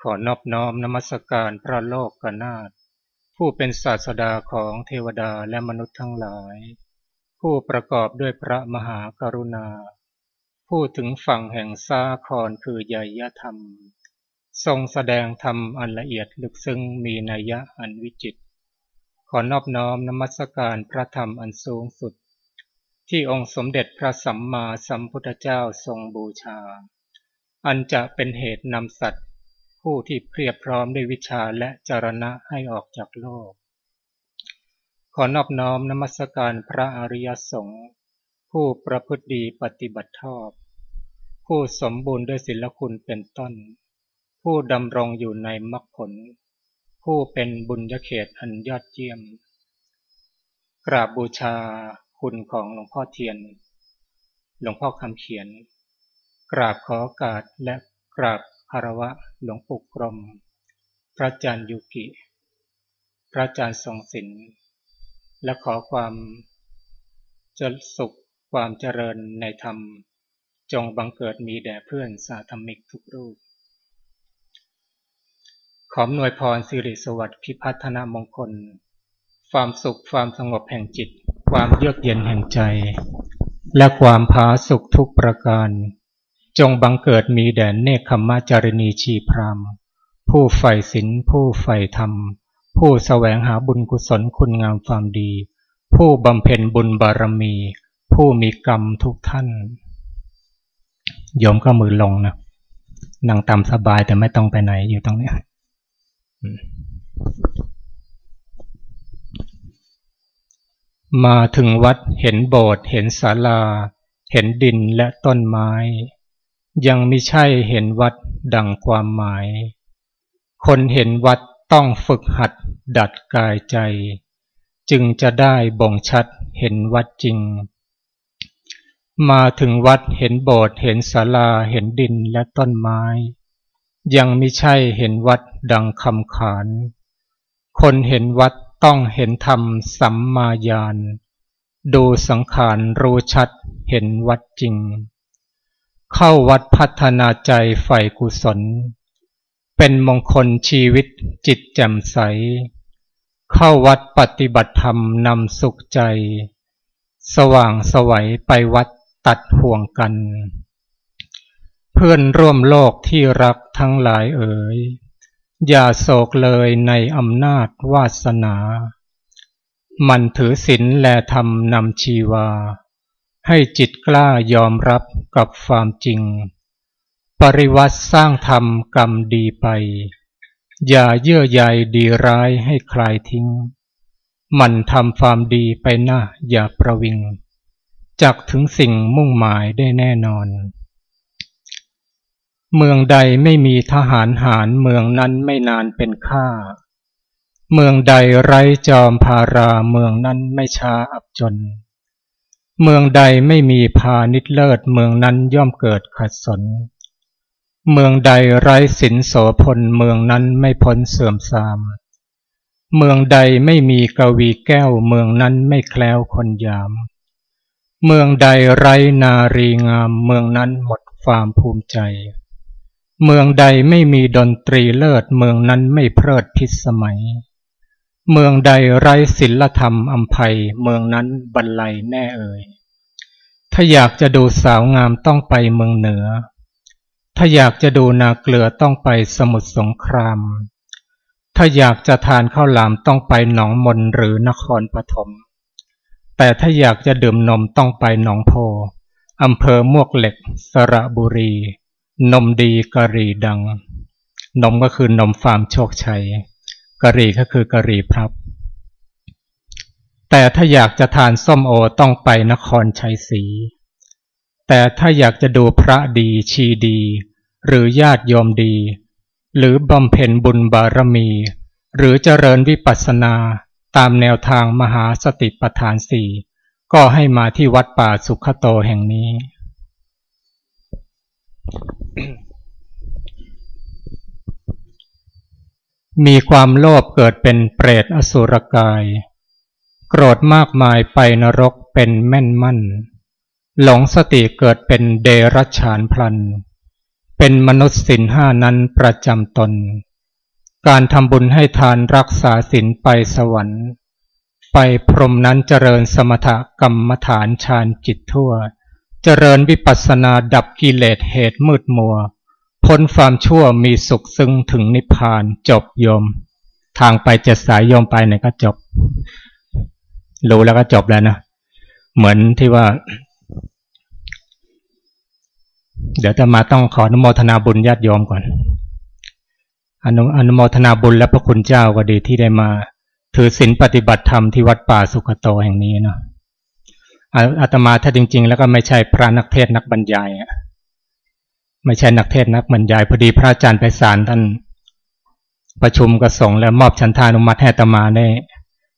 ขอนอบน้อมนมัสการพระโลกกนาถผู้เป็นศาสดาของเทวดาและมนุษย์ทั้งหลาย ผู้ประกอบด้วยพระมหากรุณา ผู้ถึงฝั่งแห่งซาคอนคือใยยธรรม ทรงแสดงธรรมอันละเอียดลึกซึ้งมีนัยยะอันวิจิต ขอนอบน้อมนมัสการพระธรรมอันสูงสุด ที่องค์สมเด็จพระสัมมาสัมพุทธเจ้าทรงบูชา อันจะเป็นเหตุนำสัตว์ ผู้ที่เพียบพร้อมด้วยวิชาและจรณะให้ออกจากโลก ขอนอบน้อมนมัสการพระอริยสงฆ์ผู้ประพฤติดีปฏิบัติชอบ ผู้สมบูรณ์ด้วยศีลคุณเป็นต้น ผู้ดำรงอยู่ในมรรคผล ผู้เป็นบุญญเขตอันยอดเยี่ยม กราบบูชาคุณของหลวงพ่อเทียน หลวงพ่อคำเขียน กราบขอโอกาสและกราบคารวะ หลวงปู่กรม พระอาจารย์ยุกิ พระอาจารย์ทรงศิลป์และขอความจะสุขความเจริญในธรรม จงบังเกิดมีแด่เพื่อนสาธมิกทุกรูป ขอหน่วยพรสิริสวัสดิ์พิพัฒนามงคล ความสุขความสงบแห่งจิต ความเยือกเย็นแห่งใจ และความผาสุขทุกประการ จงบังเกิดมีแด่เนคขมาจารณีชีพรามผู้ใฝ่ศีลผู้ใฝ่ธรรม ผู้แสวงหาบุญกุศลคุณงามความดี ผู้บำเพ็ญบุญบารมี ผู้มีกรรมทุกท่านโยมก็มือลงนะนั่งตามสบายแต่ไม่ต้องไปไหนอยู่ตรงนี้มาถึงวัดเห็นโบสถ์เห็นศาลา เห็นดินและต้นไม้ ยังไม่ใช่เห็นวัดดังความหมาย คนเห็นวัดต้องฝึกหัดดัดกายใจ จึงจะได้บ่งชัดเห็นวัดจริง มาถึงวัดเห็นโบสถ์เห็นศาลาเห็นดินและต้นไม้ ยังไม่ใช่เห็นวัดดังคำขาน คนเห็นวัดต้องเห็นธรรมสัมมาญาณดูสังขารรู้ชัดเห็นวัดจริง เข้าวัดพัฒนาใจใฝ่กุศล เป็นมงคลชีวิตจิตแจ่มใส เข้าวัดปฏิบัติธรรมนำสุขใจ สว่างสวัยไปวัดตัดห่วงกัน เพื่อนร่วมโลกที่รักทั้งหลายเอ๋ย อย่าโศกเลยในอำนาจวาสนา มันถือศีลและธรรมนำชีวาให้จิตกล้ายอมรับ กับความจริง ปริวัติสร้างธรรมกรรมดีไป อย่าเยื่อใยดีร้ายให้คลายทิ้ง มันทำความดีไปหน้าอย่าประวิง จักถึงสิ่งมุ่งหมายได้แน่นอน เมืองใดไม่มีทหารหารเมืองนั้นไม่นานเป็นข้าเมืองใดไร้จอมพาราเมืองนั้นไม่ช้าอับจน เมืองใดไม่มีพาณิชเลิศเมืองนั้นย่อมเกิดขัดสน เมืองใดไร้สินโสพลเมืองนั้นไม่พ้นเสื่อมทราม เมืองใดไม่มีกวีแก้วเมืองนั้นไม่แคล้วคนยาม เมืองใดไร้นารีงามเมืองนั้นหมดความภูมิใจ เมืองใดไม่มีดนตรีเลิศเมืองนั้นไม่เพลิดพิสมัย เมืองใดไร้ศิลธรรมอัมภัยเมืองนั้นบรรลัยแน่เอ่ย ถ้าอยากจะดูสาวงามต้องไปเมืองเหนือ ถ้าอยากจะดูนาเกลือต้องไปสมุทรสงคราม ถ้าอยากจะทานข้าวหลามต้องไปหนองมนหรือนครปฐม แต่ถ้าอยากจะดื่มนมต้องไปหนองโพ อำเภอมวกเหล็ก สระบุรี นมดีกะรีดัง นมก็คือนมฟาร์มโชคชัย กะหรี่ก็คือกะหรี่พรับ แต่ถ้าอยากจะทานส้มโอต้องไปนครชัยศรี แต่ถ้าอยากจะดูพระดีชีดี หรือญาติโยมดี หรือบำเพ็ญบุญบารมี หรือเจริญวิปัสสนาตามแนวทางมหาสติปัฏฐานสี่ก็ให้มาที่วัดป่าสุขโตแห่งนี้ มีความโลภเกิดเป็นเปรตอสุรกาย โกรธมากมายไปนรกเป็นแม่นมั่น หลงสติเกิดเป็นเดรัจฉานพลัน เป็นมนุษย์สินห้านั้นประจำตน การทำบุญให้ทานรักษาสินไปสวรรค์ ไปพรมนั้นเจริญสมถกรรมฐานฌานจิตทั่ว เจริญวิปัสสนาดับกิเลสเหตุมืดมัว พ้นความชั่วมีสุขซึ่งถึงนิพพานจบโยม ทางไปเจ็ดสายโยมไปไหนก็จบ รู้แล้วก็จบแล้วนะ เหมือนที่ว่า เดี๋ยวจะมาต้องขออนุโมทนาบุญญาติโยมก่อนอนุอนุโมทนาบุญและพระคุณเจ้าก็ดีที่ได้มา ถือศีลปฏิบัติธรรมที่วัดป่าสุขโตแห่งนี้เนาะอาตมาถ้าจริง ๆ แล้วก็ไม่ใช่พระนักเทศนักบรรยาย ไม่ใช่นักเทศนักบรรยายพอดีพระอาจารย์ไปสารท่านประชุมกระสงแล้วมอบชันทานุมัติให้อาตมาได้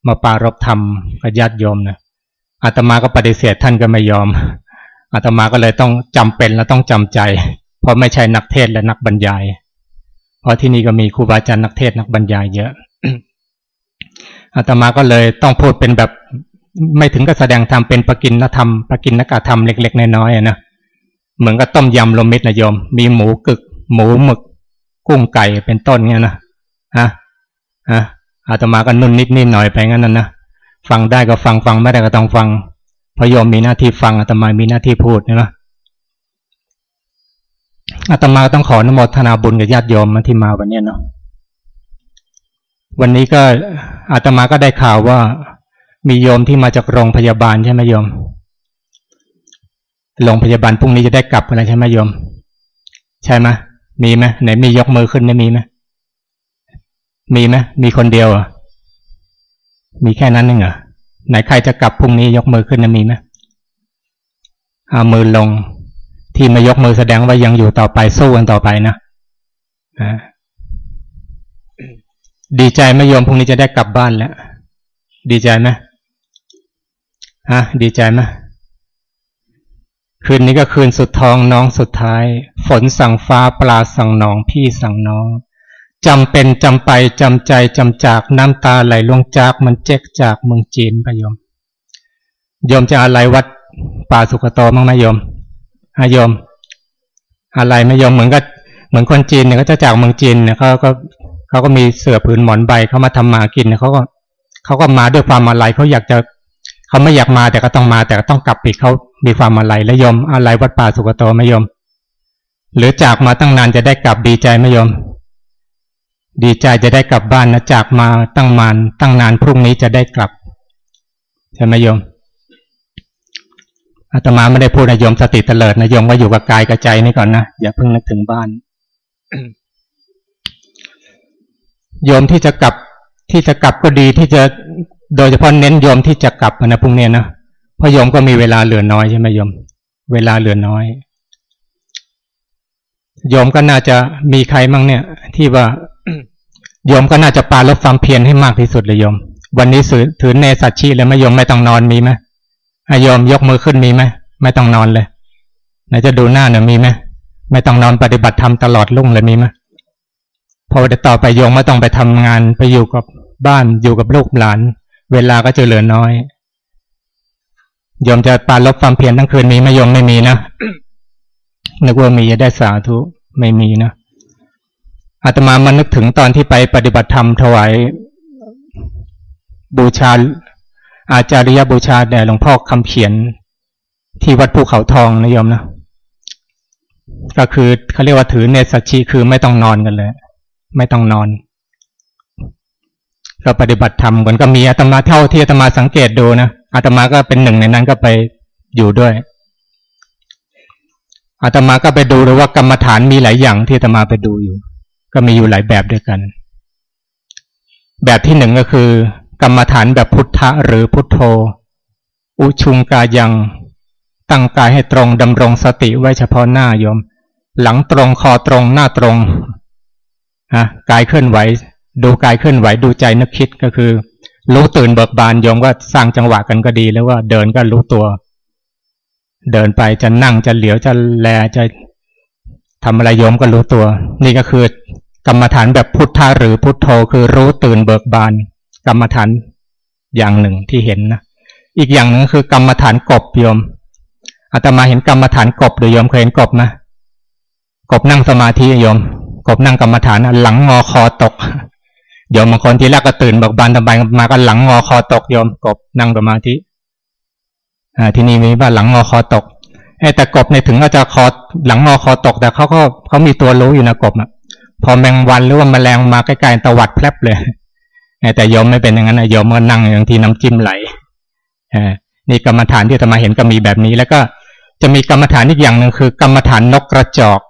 มาปารบธรรมกับญาติโยมนะอาตมาก็ปฏิเสธท่านก็ไม่ยอมอาตมาก็เลยต้องจำเป็นและต้องจำใจ เพราะไม่ใช่นักเทศและนักบรรยาย เพราะที่นี่ก็มีครูบาอาจารย์นักเทศนักบรรยายเยอะอาตมาก็เลยต้องพูดเป็นแบบไม่ถึงกับแสดงธรรมเป็นปกินธรรมปกินนักธรรมเล็ก ๆ น้อยๆนะ เหมือนกับต้มยำลมมิตรนะโยม มีหมูกึก หมูหมึก กุ้งไก่เป็นต้นเงี้ยนะฮะฮะอาตมาก็นุ่นนิดนิดหน่อยไปงั้นนั่นนะฟังได้ก็ฟังฟังไม่ได้ก็ต้องฟังพระโยมมีหน้าที่ฟังอาตมามีหน้าที่พูดนะอาตมาต้องขอนโมทนาบุญกับญาติโยมมาที่มาวันนี้เนาะวันนี้ก็อาตมาก็ได้ข่าวว่ามีโยมที่มาจากโรงพยาบาลใช่ไหมโยม โรงพยาบาลพรุ่งนี้จะได้กลับอะไรใช่ไหมโยม ใช่ไหมมีไหมไหนมียกมือขึ้นได้มีไหมมีไหมมีคนเดียวอะมีแค่นั้นนึงเหรอไหนใครจะกลับพรุ่งนี้ยกมือขึ้นนะมีไหมเอามือลง ที่มายกมือแสดงว่ายังอยู่ต่อไปสู้กันต่อไปนะดีใจไหมโยมพรุ่งนี้จะได้กลับบ้านแล้ว ดีใจไหมฮะดีใจไหม คืนนี้ก็คืนสุดทองน้องสุดท้าย ฝนสั่งฟ้าปลาสั่งน้องพี่สั่งน้องจำเป็นจำไปจำใจจำจากน้ำตาไหลลงจากมันเจ๊กจากเมืองจีนไปยมโยมจะอะไรวัดป่าสุขโตมั้งไหมโยมอายม อะไรไม่ยมเหมือนกับเหมือนคนจีนเนี่ยก็จะจากเมืองจีนเนี่ยเขาก็เขาก็มีเสือผืนหมอนใบเขามาทำมากินเนี่ยเขาก็เขาก็มาด้วยความอะไรเขาอยากจะ เขาไม่อยากมาแต่ก็ต้องมา แต่ก็ต้องกลับไปเขามีความอะไรและยมอะไรวัดป่าสุขโตไม่ยม หรือจากมาตั้งนานจะได้กลับดีใจไม่ยม ดีใจจะได้กลับบ้านนะจากมาตั้งมานตั้งนานพรุ่งนี้จะได้กลับใช่ไหมยมอาตมาไม่ได้พูดนะยมสติเตลิดนะยมว่าอยู่กับกายกับใจนี่ก่อนนะอย่าเพิ่งนึกถึงบ้านโยมที่จะกลับที่จะกลับก็ดีที่จะ โดยเฉพาะเน้นโยมที่จะกลับนะพรุ่งนี้นะเพราะโยมก็มีเวลาเหลือน้อยใช่ไหมโยม เวลาเหลือน้อยโยมก็น่าจะมีใครมั่งเนี่ย ที่ว่าโยมก็น่าจะปาลบความเพียรให้มากที่สุดเลยโยม วันนี้ถือเนสัชชีเลยไมโยมไม่ต้องนอนมีไหมโยมยกมือขึ้นมีไหมไม่ต้องนอนเลยไหนจะดูหน้าเนี่ยมีไหมไม่ต้องนอนปฏิบัติธรรมตลอดลุ่งเลยมีไหมพอเดี๋ยวต่อไปโยมไม่ต้องไปทำงานไปอยู่กับบ้านอยู่กับลูกหลาน เวลาก็จะเหลือน้อยโยมจะปาลบความเพียรทั้งคืนมีไหมโยมไม่มีนะนึกว่ามีจะได้สาธุไม่มีนะอาตมามันนึกถึงตอนที่ไปปฏิบัติธรรมถวายบูชา อาจาริยบูชาแด่หลวงพ่อคำเขียน ที่วัดภูเขาทองนะโยมนะก็คือเขาเรียกว่าถือเนสัชีคือไม่ต้องนอนกันเลย ไม่ต้องนอน ก็ปฏิบัติธรรมกันก็มีอาตมาเท่าที่อาตมาสังเกตดูนะอาตมาก็เป็นหนึ่งในนั้นก็ไปอยู่ด้วยอาตมาก็ไปดูเลยว่ากรรมฐานมีหลายอย่างที่อาตมาไปดูอยู่ ก็มีอยู่หลายแบบด้วยกัน แบบที่หนึ่งก็คือ กรรมฐานแบบพุทธะหรือพุทโธ อุชุงกายัง ตั้งกายให้ตรงดำรงสติไว้เฉพาะหน้ายม หลังตรงคอตรงหน้าตรงฮะกายเคลื่อนไหว ดูกายเคลื่อนไหวดูใจนึกคิดก็คือ รู้ตื่นเบิกบานโยมก็สร้างจังหวะกันก็ดี แล้วว่าเดินก็รู้ตัว เดินไปจะนั่งจะเหลียวจะแลจะทำอะไรโยมก็รู้ตัว นี่ก็คือกรรมฐานแบบพุทธะหรือพุทโธคือรู้ตื่นเบิกบาน กรรมฐานอย่างหนึ่งที่เห็นนะอีกอย่างหนึ่งคือกรรมฐานกบโยมอาตมาเห็นกรรมฐานกบหรือโยมเคยเห็นกบไหมกบนั่งสมาธิโยม กบนั่งกรรมฐานหลังงอคอตก โยมบางคนที่แรกก็ตื่นบอกบานตะบายมาก็หลังงอคอตกโยมกบนั่งสมาธิอ่าที่นี่มีว่าหลังงอคอตกไอ้แต่กบในถึงก็จะคอหลังงอคอตกแต่เขาก็เขามีตัวรู้อยู่นะกบอะพอแมงวันหรือว่าแมลงมาใกล้ๆตวัดแผลบเลยแต่โยมไม่เป็นอย่างนั้นนะโยมก็นั่งอย่างที่น้ำจิ้มไหลอ่านี่กรรมฐานที่จะมาเห็นก็มีแบบนี้ แล้วก็จะมีกรรมฐานอีกอย่างหนึ่งคือ กรรมฐานนกกระจอก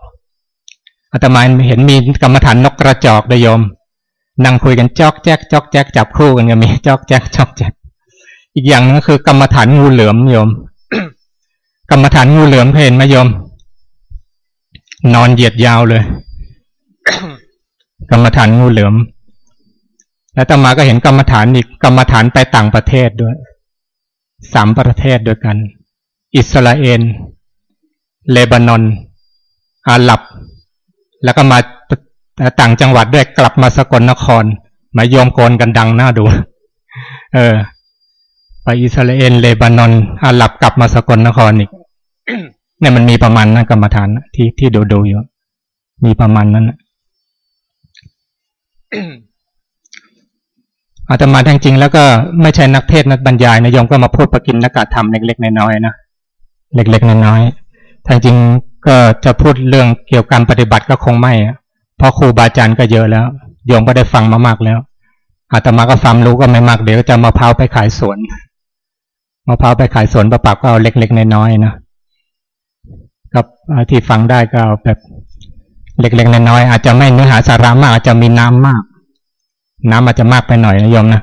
อาตมาเห็นมีกรรมฐานนกกระจอกดยม นั่งคุยกันจอกแจ๊กจอกแจ๊กจับคู่กันก็มีจอกแจ๊กจอกแจ๊กอีกอย่างนึงก็คือกรรมฐานงูเหลือมโยม กรรมฐานงูเหลือมเห็นไหมโยม นอนเหยียดยาวเลย กรรมฐานงูเหลือม แล้วต่อมาก็เห็นกรรมฐานอีกกรรมฐานไปต่างประเทศด้วยสามประเทศด้วยกัน อิสราเอลเลบานอนอาหรับ แล้วก็มา ต่างจังหวัดด้วยกลับมาสกลนคร มาโยมโกนกันดังหน้าดู เออ ไปอิสราเอลเลบานอนอาหรับกลับมาสกลนครอีกเนี่ยมันมีประมาณนั้นกรรมฐานที่ที่ดูดูอยู่ มีประมาณนั้นอาตมาแท้จริงแล้วก็ไม่ใช่นักเทศนักบรรยายนะยมก็มาพูดประกินนักการธรรมเล็กๆน้อยๆนะเล็กๆน้อยๆถ้าจริงก็จะพูดเรื่องเกี่ยวกับปฏิบัติก็คงไม่อะ เพราะครูบาอาจารย์ก็เยอะแล้วโยมก็ได้ฟังมามากแล้วอาตมาก็ฟังรู้ก็ไม่มากเดี๋ยวจะมาพร้าวไปขายสวนมาพร้าวไปขายสวนประปักก็เอาเล็กๆน้อยๆนะกับที่ฟังได้ก็เอาแบบเล็กๆน้อยๆอาจจะไม่เนื้อหาสาระมากอาจจะมีน้ำมาก น้ำอาจจะมากไปหน่อยนะโยมนะ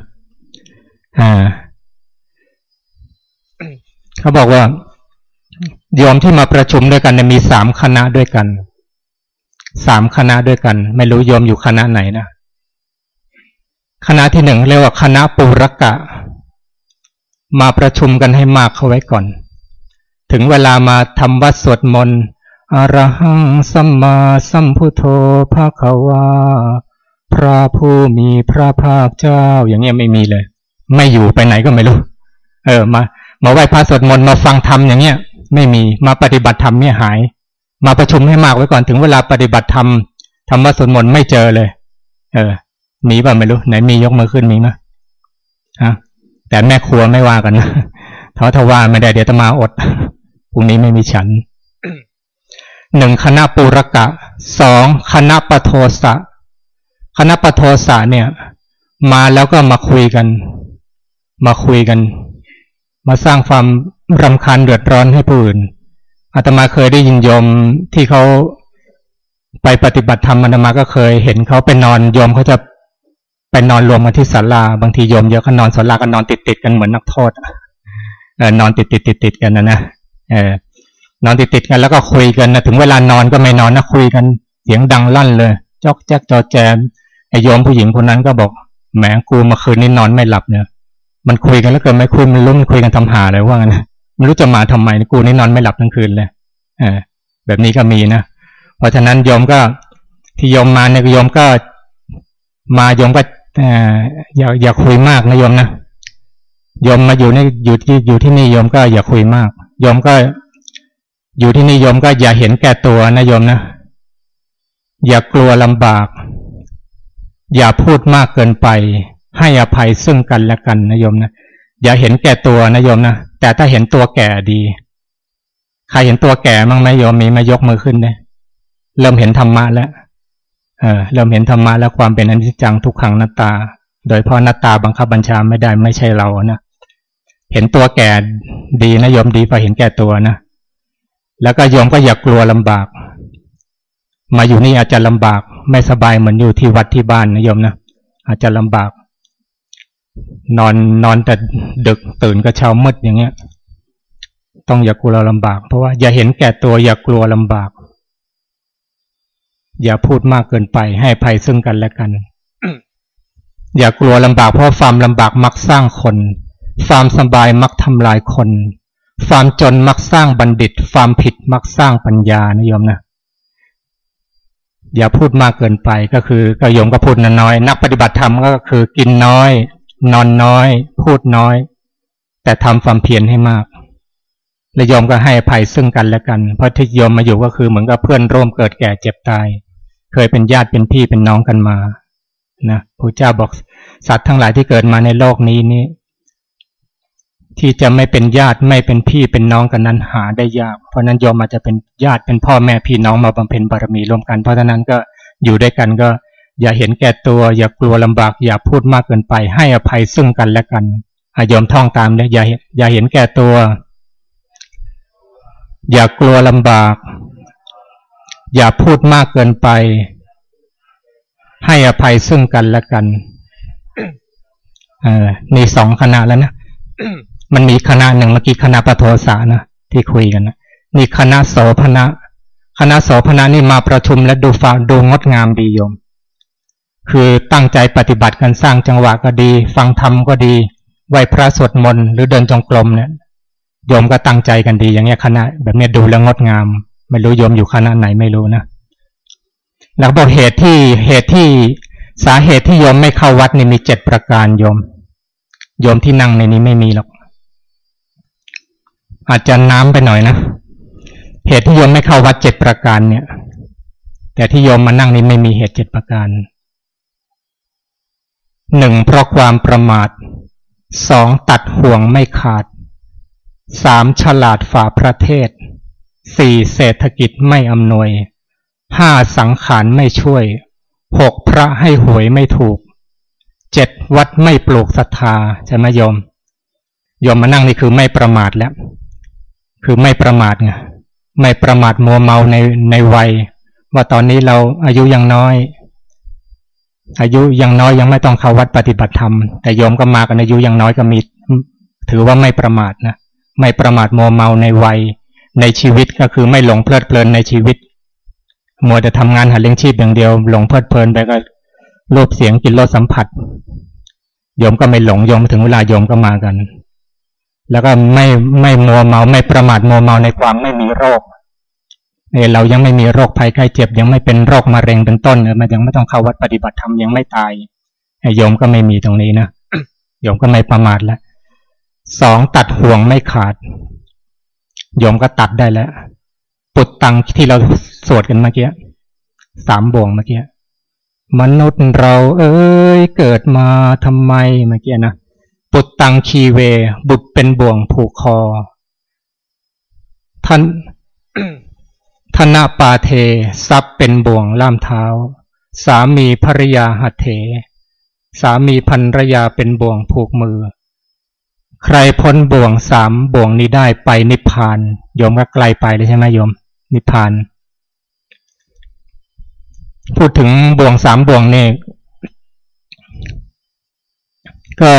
อ่าเขาบอกว่าโยมที่มาประชุมด้วยกันมีสามคณะด้วยกัน สามคณะด้วยกัน ไม่รู้โยมอยู่คณะไหนนะคณะที่หนึ่งเรียกว่าคณะปุรกะ มาประชุมกันให้มากเข้าไว้ก่อน ถึงเวลามาทำวัดสวดมนต์อรหังสัมมาสัมพุทโธภาควาพระผู้มีพระภาคเจ้า อย่างเงี้ยไม่มีเลย ไม่อยู่ไปไหนก็ไม่รู้ เออ มา มาไหว้พระสวดมนต์มาฟังธรรมอย่างเงี้ย ไม่มีมาปฏิบัติธรรมเนี่ยหาย มาประชุมให้มากไว้ก่อนถึงเวลาปฏิบัติธรรมธรรมสวดมนต์ไม่เจอเลย เออ มีป่ะไม่รู้ ไหนมียกมือขึ้นมีไหมฮะแต่แม่ครัวไม่ว่ากันนะเทาทว่าไม่ได้เดี๋ยวจะมาอดพรุ่งนี้ไม่มีฉันหนึ่งคณะปุรกะสองคณะปโทสะคณะปโทสะเนี่ย มาแล้วก็มาคุยกัน มาคุยกัน มาสร้างความรำคาญเดือดร้อนให้ผู้อื่น อาตมาเคยได้ยินโยมที่เขาไปปฏิบัติธรรมอาตมาก็เคยเห็นเขาไปนอนโยมเขาจะไปนอนรวมกันที่ศาลาบางทีโยมเยอะก็นอนศาลากันอนติดติดกันเหมือนนักโทษเออนอนติดติดติดติดกันนะนะเออนอนติดติดกันแล้วก็คุยกันนะถึงเวลานอนก็ไม่นอนนะคุยกันเสียงดังลั่นเลย จอกแจ๊กจอแจมไอโยมผู้หญิงคนนั้นก็บอกแหมกูมาคืนนี้นอนไม่หลับเนี่ยมันคุยกันแล้วเกิดไม่คุยมันลุ้นคุยกันทำหาเลยว่างั้น ไม่รู้จะมาทำไมกูนี่นอนไม่หลับทั้งคืนเลยเออแบบนี้ก็มีนะเพราะฉะนั้นโยมก็ที่โยมมาเนี่ยโยมก็มาโยมก็อย่าอย่าคุยมากนะโยมนะโยมมาอยู่ในอยู่ที่อยู่ที่นี่โยมก็อย่าคุยมากโยมก็อยู่ที่นี่โยมก็อย่าเห็นแก่ตัวนะโยมนะอย่ากลัวลำบาก อย่าพูดมากเกินไป ให้อภัยซึ่งกันและกันนะโยมนะอย่าเห็นแก่ตัวนะโยมนะ แต่ถ้าเห็นตัวแก่ดี ใครเห็นตัวแก่มั้งไหมโยมมีมายกมือขึ้นเลยเริ่มเห็นธรรมะแล้วเออเริ่มเห็นธรรมะแล้วความเป็นอนิจจังทุกขังนัตตา โดยเพราะนัตตาบังคับบัญชาไม่ได้ไม่ใช่เรานะเห็นตัวแก่ดีนะโยมดีพอเห็นแก่ตัวนะแล้วก็โยมก็อย่ากลัวลำบาก มาอยู่นี่อาจจะลำบาก ไม่สบายเหมือนอยู่ที่วัดที่บ้านนะโยมนะอาจจะลำบาก นอนนอนแต่ดึกตื่นก็เช้ามืดอย่างเงี้ย ต้องอย่ากลัวลำบาก เพราะว่าอย่าเห็นแก่ตัวอย่ากลัวลำบาก อย่าพูดมากเกินไปให้ภัยซึ่งกันและกัน อย่ากลัวลำบากเพราะความลำบากมักสร้างคนความสบายมักทำลายคน ความจนมักสร้างบัณฑิต ความผิดมักสร้างปัญญานะโยมนะ อย่าพูดมากเกินไปก็คือก็ยมก็พูดน้อย นักปฏิบัติธรรมก็คือกินน้อย นอนน้อย พูดน้อย แต่ทำความเพียรให้มาก และยอมก็ให้อภัยซึ่งกันและกัน เพราะที่ยอมมาอยู่ก็คือเหมือนกับเพื่อนร่วมเกิดแก่เจ็บตาย เคยเป็นญาติเป็นพี่เป็นน้องกันมา นะพระเจ้าบอกสัตว์ทั้งหลายที่เกิดมาในโลกนี้นี้ที่จะไม่เป็นญาติไม่เป็นพี่เป็นน้องกันนั้นหาได้ยาก เพราะนั้นโยมอาจจะเป็นญาติเป็นพ่อแม่พี่น้องมาบำเพ็ญบารมีร่วมกัน เพราะฉะนั้นก็อยู่ด้วยกันก็ อย่าเห็นแก่ตัว อย่ากลัวลำบาก อย่าพูดมากเกินไป ให้อภัยซึ่งกันและกันอายอมท่องตามเลยอย่าอย่าเห็นแก่ตัว อย่ากลัวลำบาก อย่าพูดมากเกินไป ให้อภัยซึ่งกันและกันออนี่สองคณะแล้วนะมันมีคณะหนึ่งเมื่อกี้คณะปโทสานะที่คุยกันนะนี่คณะโสพณะคณะโสพณะนี่มาประชุมและดูฟังดูงดงามดีโยม คือตั้งใจปฏิบัติกันสร้างจังหวะก็ดี ฟังธรรมก็ดี ไหวพระสวดมนต์หรือเดินจงกรมเนี่ยโยมก็ตั้งใจกันดี อย่างเงี้ยคณะ แบบเนี้ยดูแล้วงดงาม ไม่รู้โยมอยู่คณะไหนไม่รู้นะแล้วบอกเหตุที่เหตุที่สาเหตุที่โยมไม่เข้าวัดนี่มีเจ็ดประการโยม โยมที่นั่งในนี้ไม่มีหรอก อาจจะน้ำไปหน่อยนะเหตุที่โยมไม่เข้าวัดเจ็ดประการเนี่ย แต่ที่โยมมานั่งนี้ไม่มีเหตุเจ็ดประการ หนึ่งเพราะความประมาทสองตัดห่วงไม่ขาดสามฉลาดฝ่าประเทศสี่เศรษฐกิจไม่อำนวยห้าสังขารไม่ช่วยหกพระให้หวยไม่ถูกเจ็ดวัดไม่ปลูกศรัทธาใช่ไหมโยมโยมมานั่งนี่คือไม่ประมาทแล้ว คือไม่ประมาทไงไม่ประมาทมัวเมาในในวัย ว่าตอนนี้เราอายุยังน้อย อายุยังน้อยยังไม่ต้องเข้าวัดปฏิบัติธรรม แต่โยมก็มากันอายุยังน้อยก็มี ถือว่าไม่ประมาทนะ ไม่ประมาทมัวเมาในวัย ในชีวิตก็คือไม่หลงเพลิดเพลินในชีวิต มัวแต่ทำงานหาเลี้ยงชีพอย่างเดียว หลงเพลิดเพลินไปก็รูปเสียงกินรสสัมผัส โยมก็ไม่หลงโยมถึงเวลาโยมก็มากัน แล้วก็ไม่ไม่มัวเมาไม่ประมาทมัวเมาในความไม่มีโรค เนี่ยเรายังไม่มีโรคภัยไข้เจ็บ ยังไม่เป็นโรคมะเร็งเป็นต้นเลยมันยังไม่ต้องเข้าวัดปฏิบัติธรรมยังไม่ตายโยมก็ไม่มีตรงนี้นะโยมก็ไม่ประมาทแล้วสองตัดห่วงไม่ขาดโยมก็ตัดได้แล้วปุดตังที่เราสวดกันเมื่อกี้สามบ่วงเมื่อกี้มนุษย์เราเอ้ยเกิดมาทำไมเมื่อกี้นะปุตตังคีเว บุตรเป็นบ่วงผูกคอท่าน ธนาปาเท ทรัพย์เป็นบ่วงล่ามเท้า สามีภรยาหัตเถ สามีภรรยาเป็นบ่วงผูกมือ ใครพ้นบ่วงสามบ่วงนี้ได้ไปนิพพานโยมก็ไกลไปเลยใช่ไหมโยม นิพพาน พูดถึงบ่วงสามบ่วงนี่ก็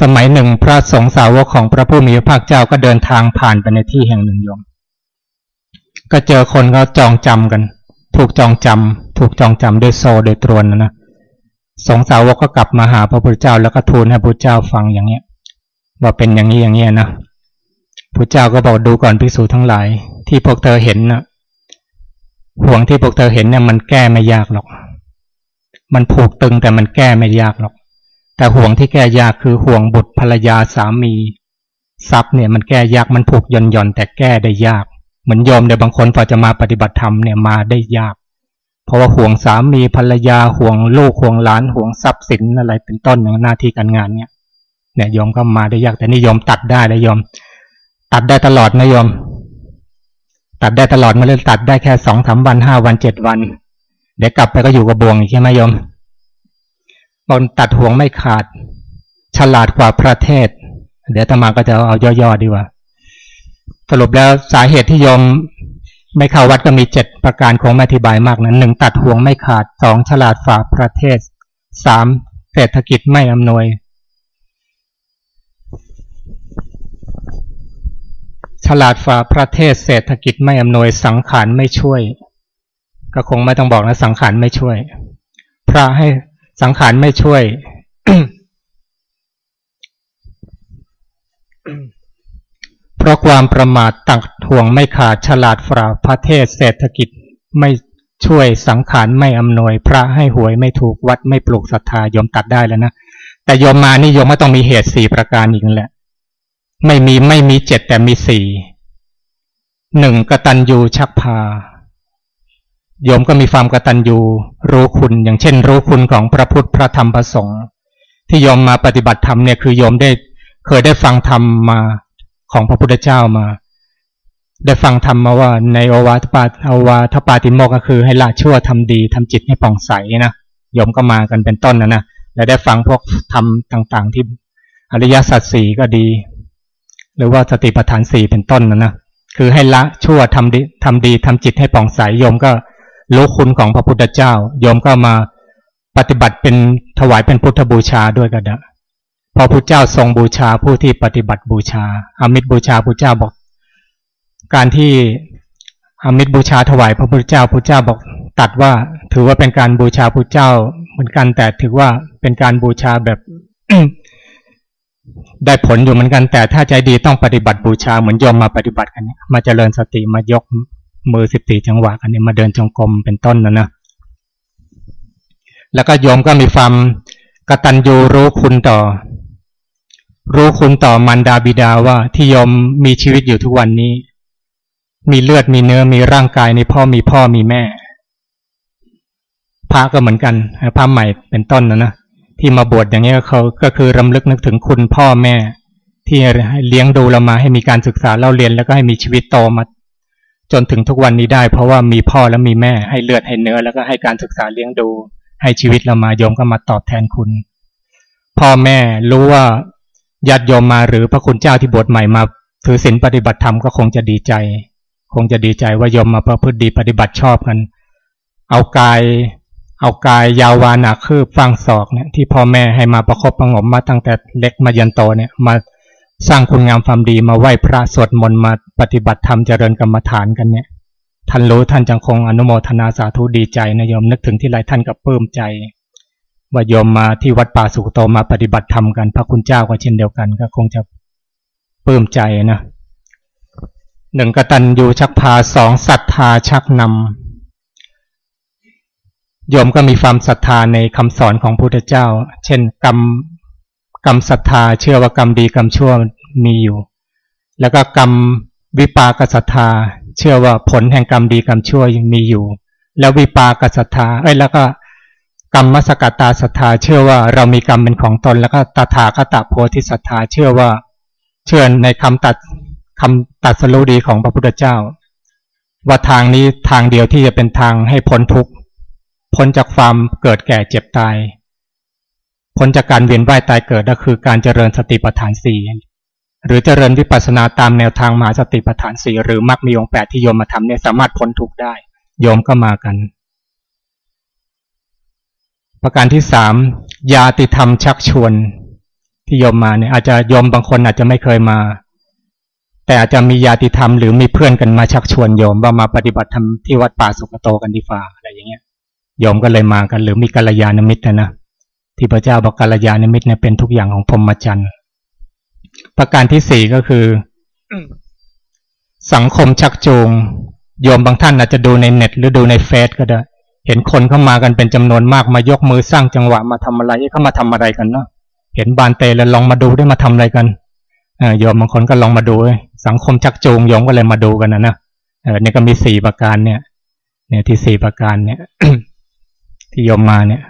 สมัยหนึ่งพระสงฆ์สาวกของพระผู้มีพระภาคเจ้าก็เดินทางผ่านไปในที่แห่งหนึ่งโยม ก็เจอคนก็จองจำกัน ถูกจองจำถูกจองจำด้วยโซโดยตรวนนะนะสงสาวกก็กลับมาหาพระพุทธเจ้าแล้วก็ทูลให้พระพุทธเจ้าฟังอย่างเนี้ยว่าเป็นอย่างนี้อย่างเนี้ยนะพระเจ้าก็บอกดูก่อนภิกษุทั้งหลาย ที่พวกเธอเห็นนะห่วงที่พวกเธอเห็นเนี่ยมันแก้ไม่ยากหรอก มันผูกตึงแต่มันแก้ไม่ยากหรอก แต่ห่วงที่แก้ยากคือห่วงบุตรภรรยาสามี ทรัพย์เนี่ยมันแก้ยากมันผูกย่อนย่อนแต่แก้ได้ยาก เหมือนโยมเดี๋ยบางคนพอจะมาปฏิบัติธรรมเนี่ยมาได้ยาก เพราะว่าห่วงสามีภรรยาห่วงลูกห่วงหลานห่วงทรัพย์สินอะไรเป็นต้นในหน้าที่การงานเนี่ยเนี่ยโยมก็มาได้ยากแต่นี่โยมตัดได้เลยโยมตัดได้ตลอดนะโยมตัดได้ตลอดมาเลยตัดได้แค่สองสามวันห้าวันเจ็ดวัน เดี๋ยวกลับไปก็อยู่กับบ่วงอีกใช่ไหมโยมตนตัดห่วงไม่ขาด ฉลาดกว่าประเทศ เดี๋ยวตมาก็จะเอาย่อๆดีกว่า สรุปแล้วสาเหตุที่ยมไม่เข้าวัดก็มีเจ็ดประการคงไม่อธิบายมากนะหนึ่งตัดห่วงไม่ขาดสองฉลาดฝ่าประเทศสามเศรษฐกิจไม่อำนวย ฉลาดฝ่าประเทศเศรษฐกิจไม่อำนวยสังขารไม่ช่วย ก็คงไม่ต้องบอกนะสังขารไม่ช่วย พระให้สังขารไม่ช่วย เพราะความประมาทตักห่วงไม่ขาดฉลาดฝ่าพระเทศเศรษฐกิจไม่ช่วยสังขารไม่อำนวย พระให้หวยไม่ถูกวัดไม่ปลูกศรัทธายมตัดได้แล้วนะแต่ยมมานี่ยมไม่ต้องมีเหตุสี่ประการอีกนั่นแหละ ไม่มีไม่มีเจ็ดแต่มีสี่หนึ่งกตัญญูชักพาโยมก็มีความกตัญญูรู้คุณอย่างเช่น รู้คุณของพระพุทธพระธรรมพระสงฆ์ที่โยมมาปฏิบัติธรรมเนี่ยคือโยมได้เคยได้ฟังธรรมมา ของพระพุทธเจ้ามา ได้ฟังธรรมมาว่าในโอวาทปาโอวาทปาติโมกก็คือให้ละชั่วทำดีทำจิตให้ผ่องใสนะโยมก็มากันเป็นต้นนะนะและได้ฟังพวกธรรมต่าง ๆ ที่อริยสัจสี่ก็ดี หรือว่าสติปัฏฐานสี่เป็นต้นนะนะคือให้ละชั่วทำดีทำดีทำจิตให้ผ่องใสโยมก็รู้คุณของพระพุทธเจ้าโยมก็มาปฏิบัติเป็นถวายเป็นพุทธบูชาด้วยกันนะ พอพระเจ้าทรงบูชาผู้ที่ปฏิบัติบูชาอามิตรบูชาพระเจ้าบอก การที่อามิตรบูชาถวายพระพุทธเจ้าพระเจ้าบอกตัดว่าถือว่าเป็นการบูชาพระเจ้าเหมือนกันแต่ถือว่าเป็นการบูชาแบบได้ผลอยู่เหมือนกันแต่ถ้าใจดีต้องปฏิบัติบูชาเหมือนยอมมาปฏิบัติกันเนี่ยมาเจริญสติมายกมือสิบสี่จังหวะกันเนี่ยมาเดินจงกรมเป็นต้นนะนะแล้วก็โยมก็มีความกตัญญูรู้คุณต่อ รู้คุณต่อมันดาบิดาว่าที่ยมมีชีวิตอยู่ทุกวันนี้ มีเลือดมีเนื้อมีร่างกายในพ่อมีพ่อมีแม่ พระก็เหมือนกันพระใหม่เป็นต้นนะนะที่มาบวชอย่างนี้เขาก็คือรำลึกนึกถึงคุณพ่อแม่ ที่เลี้ยงดูเรามาให้มีการศึกษาเล่าเรียนแล้วก็ให้มีชีวิตโตมาจนถึงทุกวันนี้ได้ เพราะว่ามีพ่อและมีแม่ ให้เลือดให้เนื้อแล้วก็ให้การศึกษาเลี้ยงดู ให้ชีวิตเรามาโยมก็มาตอบแทนคุณ พ่อแม่รู้ว่า ญาติโยมมาหรือพระคุณเจ้าที่บวชใหม่มาถือศีลปฏิบัติธรรมก็คงจะดีใจ คงจะดีใจว่าโยมมาประพฤติดีปฏิบัติชอบกัน เอากาย เอากายยาววานาคืบฟังศอกเนี่ยที่พ่อแม่ให้มาประคบประงมมาตั้งแต่เล็กมายันโตเนี่ยมาสร้างคุณงามความดีมาไหว้พระสวดมนต์มาปฏิบัติธรรมเจริญกรรมฐานกันเนี่ยท่านรู้ท่านจังคงอนุโมทนาสาธุดีใจนะโยมนึกถึงที่ไรท่านก็ปลื้มใจ ว่าโยมมาที่วัดป่าสุกโตมาปฏิบัติธรรมกัน พระคุณเจ้าก็เช่นเดียวกัน ก็คงจะปลื้มใจนะหนึ่งกตัญญูชักพาสองศรัทธาชักนำโยมก็มีความศรัทธาในคำสอนของพระพุทธเจ้า เช่น กรรมกรรมศรัทธาเชื่อว่ากรรมดีกรรมชั่วมีอยู่ แล้วก็กรรมวิปากศรัทธา เชื่อว่าผลแห่งกรรมดีกรรมชั่วยังมีอยู่ แล้ววิปากศรัทธาเอ้ยแล้วก็ กรรมมสกตาศรัทธาเชื่อว่าเรามีกรรมเป็นของตนแล้วก็ตถาคตโพธิศรัทธาเชื่อว่า เชื่อในคำตัดคำตัดสรุดีของพระพุทธเจ้า ว่าทางนี้ทางเดียวที่จะเป็นทางให้พ้นทุกข์พ้นจากความเกิดแก่เจ็บตาย พ้นจากการเวียนว่ายตายเกิดก็คือการเจริญสติปัฏฐานสี่หรือเจริญวิปัสสนาตามแนวทางมหาสติปัฏฐานสี่หรือมรรคมีองแปดที่โยมมาทำเนี่ยสามารถพ้นทุกข์ได้ โยมก็มากัน ประการที่สามยาติธรรมชักชวนที่โยมมาเนี่ยอาจจะโยมบางคนอาจจะไม่เคยมา แต่อาจจะมียาติธรรมหรือมีเพื่อนกันมาชักชวนโยมว่ามาปฏิบัติธรรมที่วัดป่าสุกโตกันดีฟ้าอะไรอย่างเงี้ยยอมก็เลยมากัน หรือมีกัลยาณมิตรนะนะที่พระเจ้าบอกกัลยาณมิตรเนี่ยเป็นทุกอย่างของพรหมจรรย์ประการที่สี่ก็คือ สังคมชักจูงโยมบางท่านอาจจะดูในเน็ต หรือดูในเฟซก็ได้ เห็นคนเข้ามากันเป็นจำนวนมากมายกมือสร้างจังหวะมาทำอะไรเข้ามาทำอะไรกันเนาะเห็นบานเตแล้วลองมาดูได้มาทำอะไรกันโยมบางคนก็ลองมาดูสังคมชักจูงโยมก็เลยมาดูกันนะนะเนี่ยก็มีสี่ประการเนี่ย เนี่ยที่สี่ประการเนี่ย ที่โยมมาเนี่ย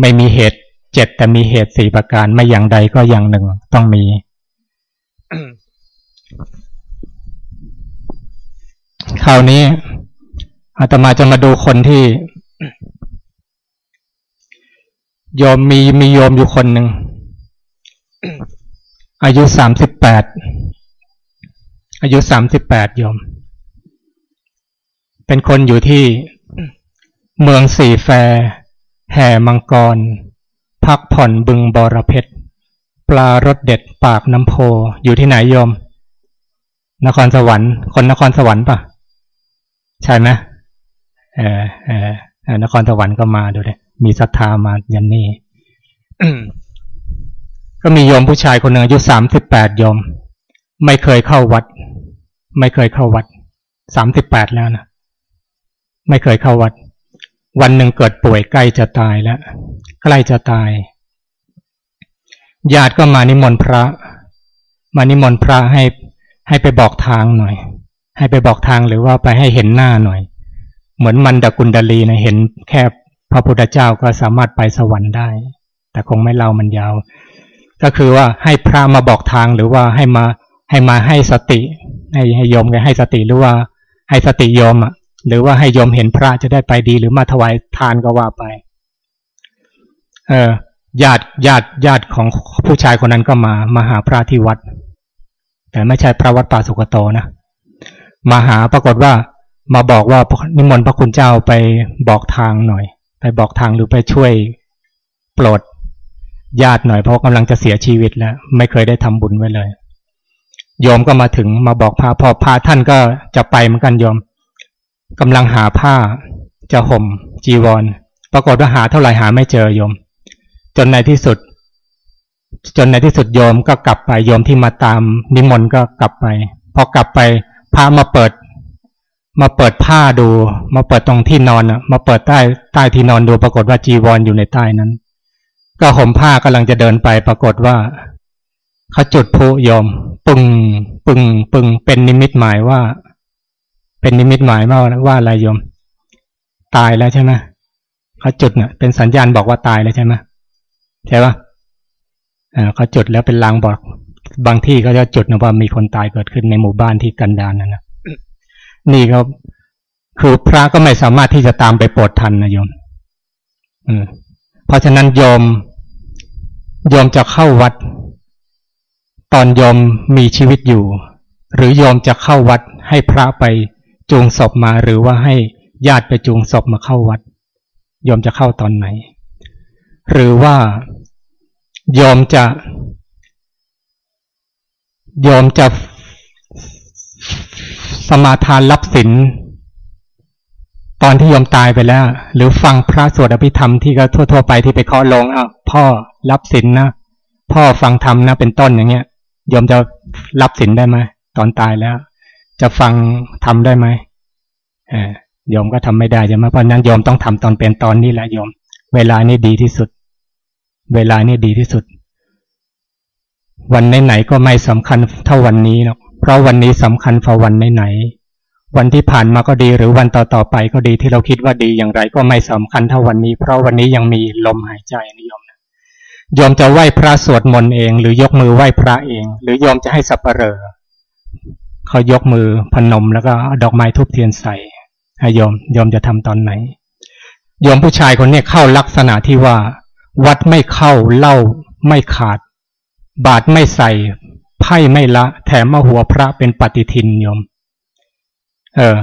ไม่มีเหตุเจ็ดแต่มีเหตุสี่ประการไม่อย่างใดก็อย่างหนึ่งต้องมีคราวนี้อาตมาจะมาดูคนที่ โยมมีมีโยมอยู่คนหนึ่ง อายุสามสิบแปดอายุสามสิบแปดโยม เป็นคนอยู่ที่เมืองสีแฟ แห่มังกร พักผ่อนบึงบอระเพ็ดปลารสเด็ดปากน้ำโพอยู่ที่ไหนโยม นครสวรรค์ คนนครสวรรค์ปะใช่ไหมเออเออ นครสวรรค์ก็มาดูเลยมีศรัทธามายันนี่ก็มีโยมผู้ชายคนหนึ่งอายุสามสิบแปดโยม ไม่เคยเข้าวัด ไม่เคยเข้าวัดสามสิบแปดแล้วนะไม่เคยเข้าวัด วันหนึ่งเกิดป่วยใกล้จะตายแล้วใกล้จะตายญาติก็มานิมนต์พระ มานิมนต์พระให้ให้ไปบอกทางหน่อย ให้ไปบอกทางหรือว่าไปให้เห็นหน้าหน่อย เหมือนมันดกุลดาลีนะเห็นแค่พระพุทธเจ้าก็สามารถไปสวรรค์ได้ แต่คงไม่เล่ามันยาว ก็คือว่าให้พระมาบอกทางหรือว่าให้มาให้มาให้สติ ให้ให้โยมให้สติหรือว่าให้สติโยมอะหรือว่าให้โยมเห็นพระจะได้ไปดีหรือมาถวายทานก็ว่าไป เออญาติญาติญาติของผู้ชายคนนั้นก็มามาหาพระที่วัด แต่ไม่ใช่พระวัดป่าสุกโตนะมาหาปรากฏว่า มาบอกว่านิมนต์พระคุณเจ้าไปบอกทางหน่อย ไปบอกทางหรือไปช่วยโปรดญาติหน่อยเพราะกำลังจะเสียชีวิตแล้ว ไม่เคยได้ทำบุญไว้เลย โยมก็มาถึงมาบอกพระพอพระท่านก็จะไปเหมือนกันโยมกำลังหาผ้าจะห่มจีวร ปรากฏว่าหาเท่าไหร่หาไม่เจอโยม จนในที่สุด จนในที่สุดโยมก็กลับไปโยมที่มาตามนิมนต์ก็กลับไป พอกลับไปพระมาเปิด มาเปิดผ้าดู มาเปิดตรงที่นอนอะมาเปิดใต้ใต้ที่นอนดูปรากฏว่าจีวรออยู่ในใต้นั้น ก็ห่มผ้ากำลังจะเดินไปปรากฏว่าเขาจุดพุโยมปึงปึงปึงเป็นนิมิตหมายว่า เป็นนิมิตหมายว่าว่าอะไรยม ตายแล้วใช่ไหมเขาจุดเนี่ยเป็นสัญญาณบอกว่าตายแล้วใช่ไหมใช่ปะอ่าเขาจุดแล้วเป็นลางบอก บางที่เขาจะจุดนะว่ามีคนตายเกิดขึ้นในหมู่บ้านที่กันดานนั่นนะ นี่เขาคือพระก็ไม่สามารถที่จะตามไปโปรดทันนะโยมเพราะฉะนั้นโยมโยมจะเข้าวัด ตอนโยมมีชีวิตอยู่ หรือโยมจะเข้าวัดให้พระไปจูงศพมาหรือว่าให้ญาติไปจูงศพมาเข้าวัดยอมจะเข้าตอนไหน หรือว่ายอมจะยอมจะ สมาทานรับศีลตอนที่ยอมตายไปแล้ว หรือฟังพระสวดอภิธรรมที่ก็ทั่ว ๆ ไปที่ไปเคาะลงอะพ่อรับศีลนนะพ่อฟังธรรมนะเป็นต้นอย่างเงี้ยยอมจะรับศีลได้ไหมตอนตายแล้ว จะฟังทำได้ไหมโยมก็ทำไม่ได้ใช่ไหมเพราะนั้นโยมต้องทำตอนเป็นตอนนี้แหละโยมเวลานี่ดีที่สุด เวลานี่ดีที่สุด วันไหนๆก็ไม่สำคัญเท่าวันนี้หรอก เพราะวันนี้สำคัญพอวันไหนๆวันที่ผ่านมาก็ดีหรือวันต่อๆไปก็ดีที่เราคิดว่าดีอย่างไร ก็ไม่สำคัญเท่าวันนี้ เพราะวันนี้ยังมีลมหายใจนิยมนะโยมจะไหว้พระสวดมนต์เอง หรือยกมือไหว้พระเอง หรือโยมจะให้สับปเหร่อเขายกมือพนมแล้วก็ดอกไม้ทุบเทียนใส่ให้โยมโยมจะทำตอนไหนโยมผู้ชายคนนี้เข้าลักษณะที่ว่า วัดไม่เข้าเล่าไม่ขาด บาทไม่ใส่ ไพ่ไม่ละ แถมมาหัวพระเป็นปฏิทินโยม เออ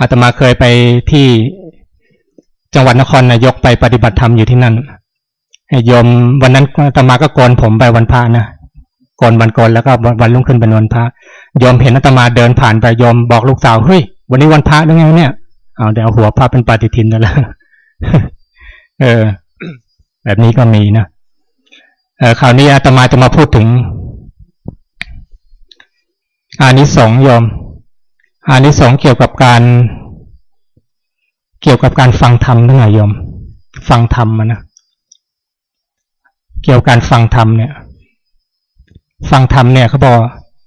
อาตมาเคยไปที่จังหวัดนครนายกไปปฏิบัติธรรมอยู่ที่นั่นโยมวันนั้นอาตมาก็โกนผมไปวันพระนะโกนวันโกนแล้วก็วันรุ่งขึ้นเป็นวันพระยอมเห็นอาตมาเดินผ่านไปยอมบอกลูกสาวเฮ้ยวันนี้วันพระแล้วไงเนี่ยเอาเดี๋ยวหัวพระเป็นปฏิทินแล้วเออ แบบนี้ก็มีนะเออคราวนี้อาตมาจะมาพูดถึง อานิสงส์ยอมอานิสงส์เกี่ยวกับการ เกี่ยวกับการฟังธรรมทั้งหลายยอมฟังธรรมนะเกี่ยวกับการฟังธรรมเนี่ย ฟังธรรมเนี่ยเขาบอก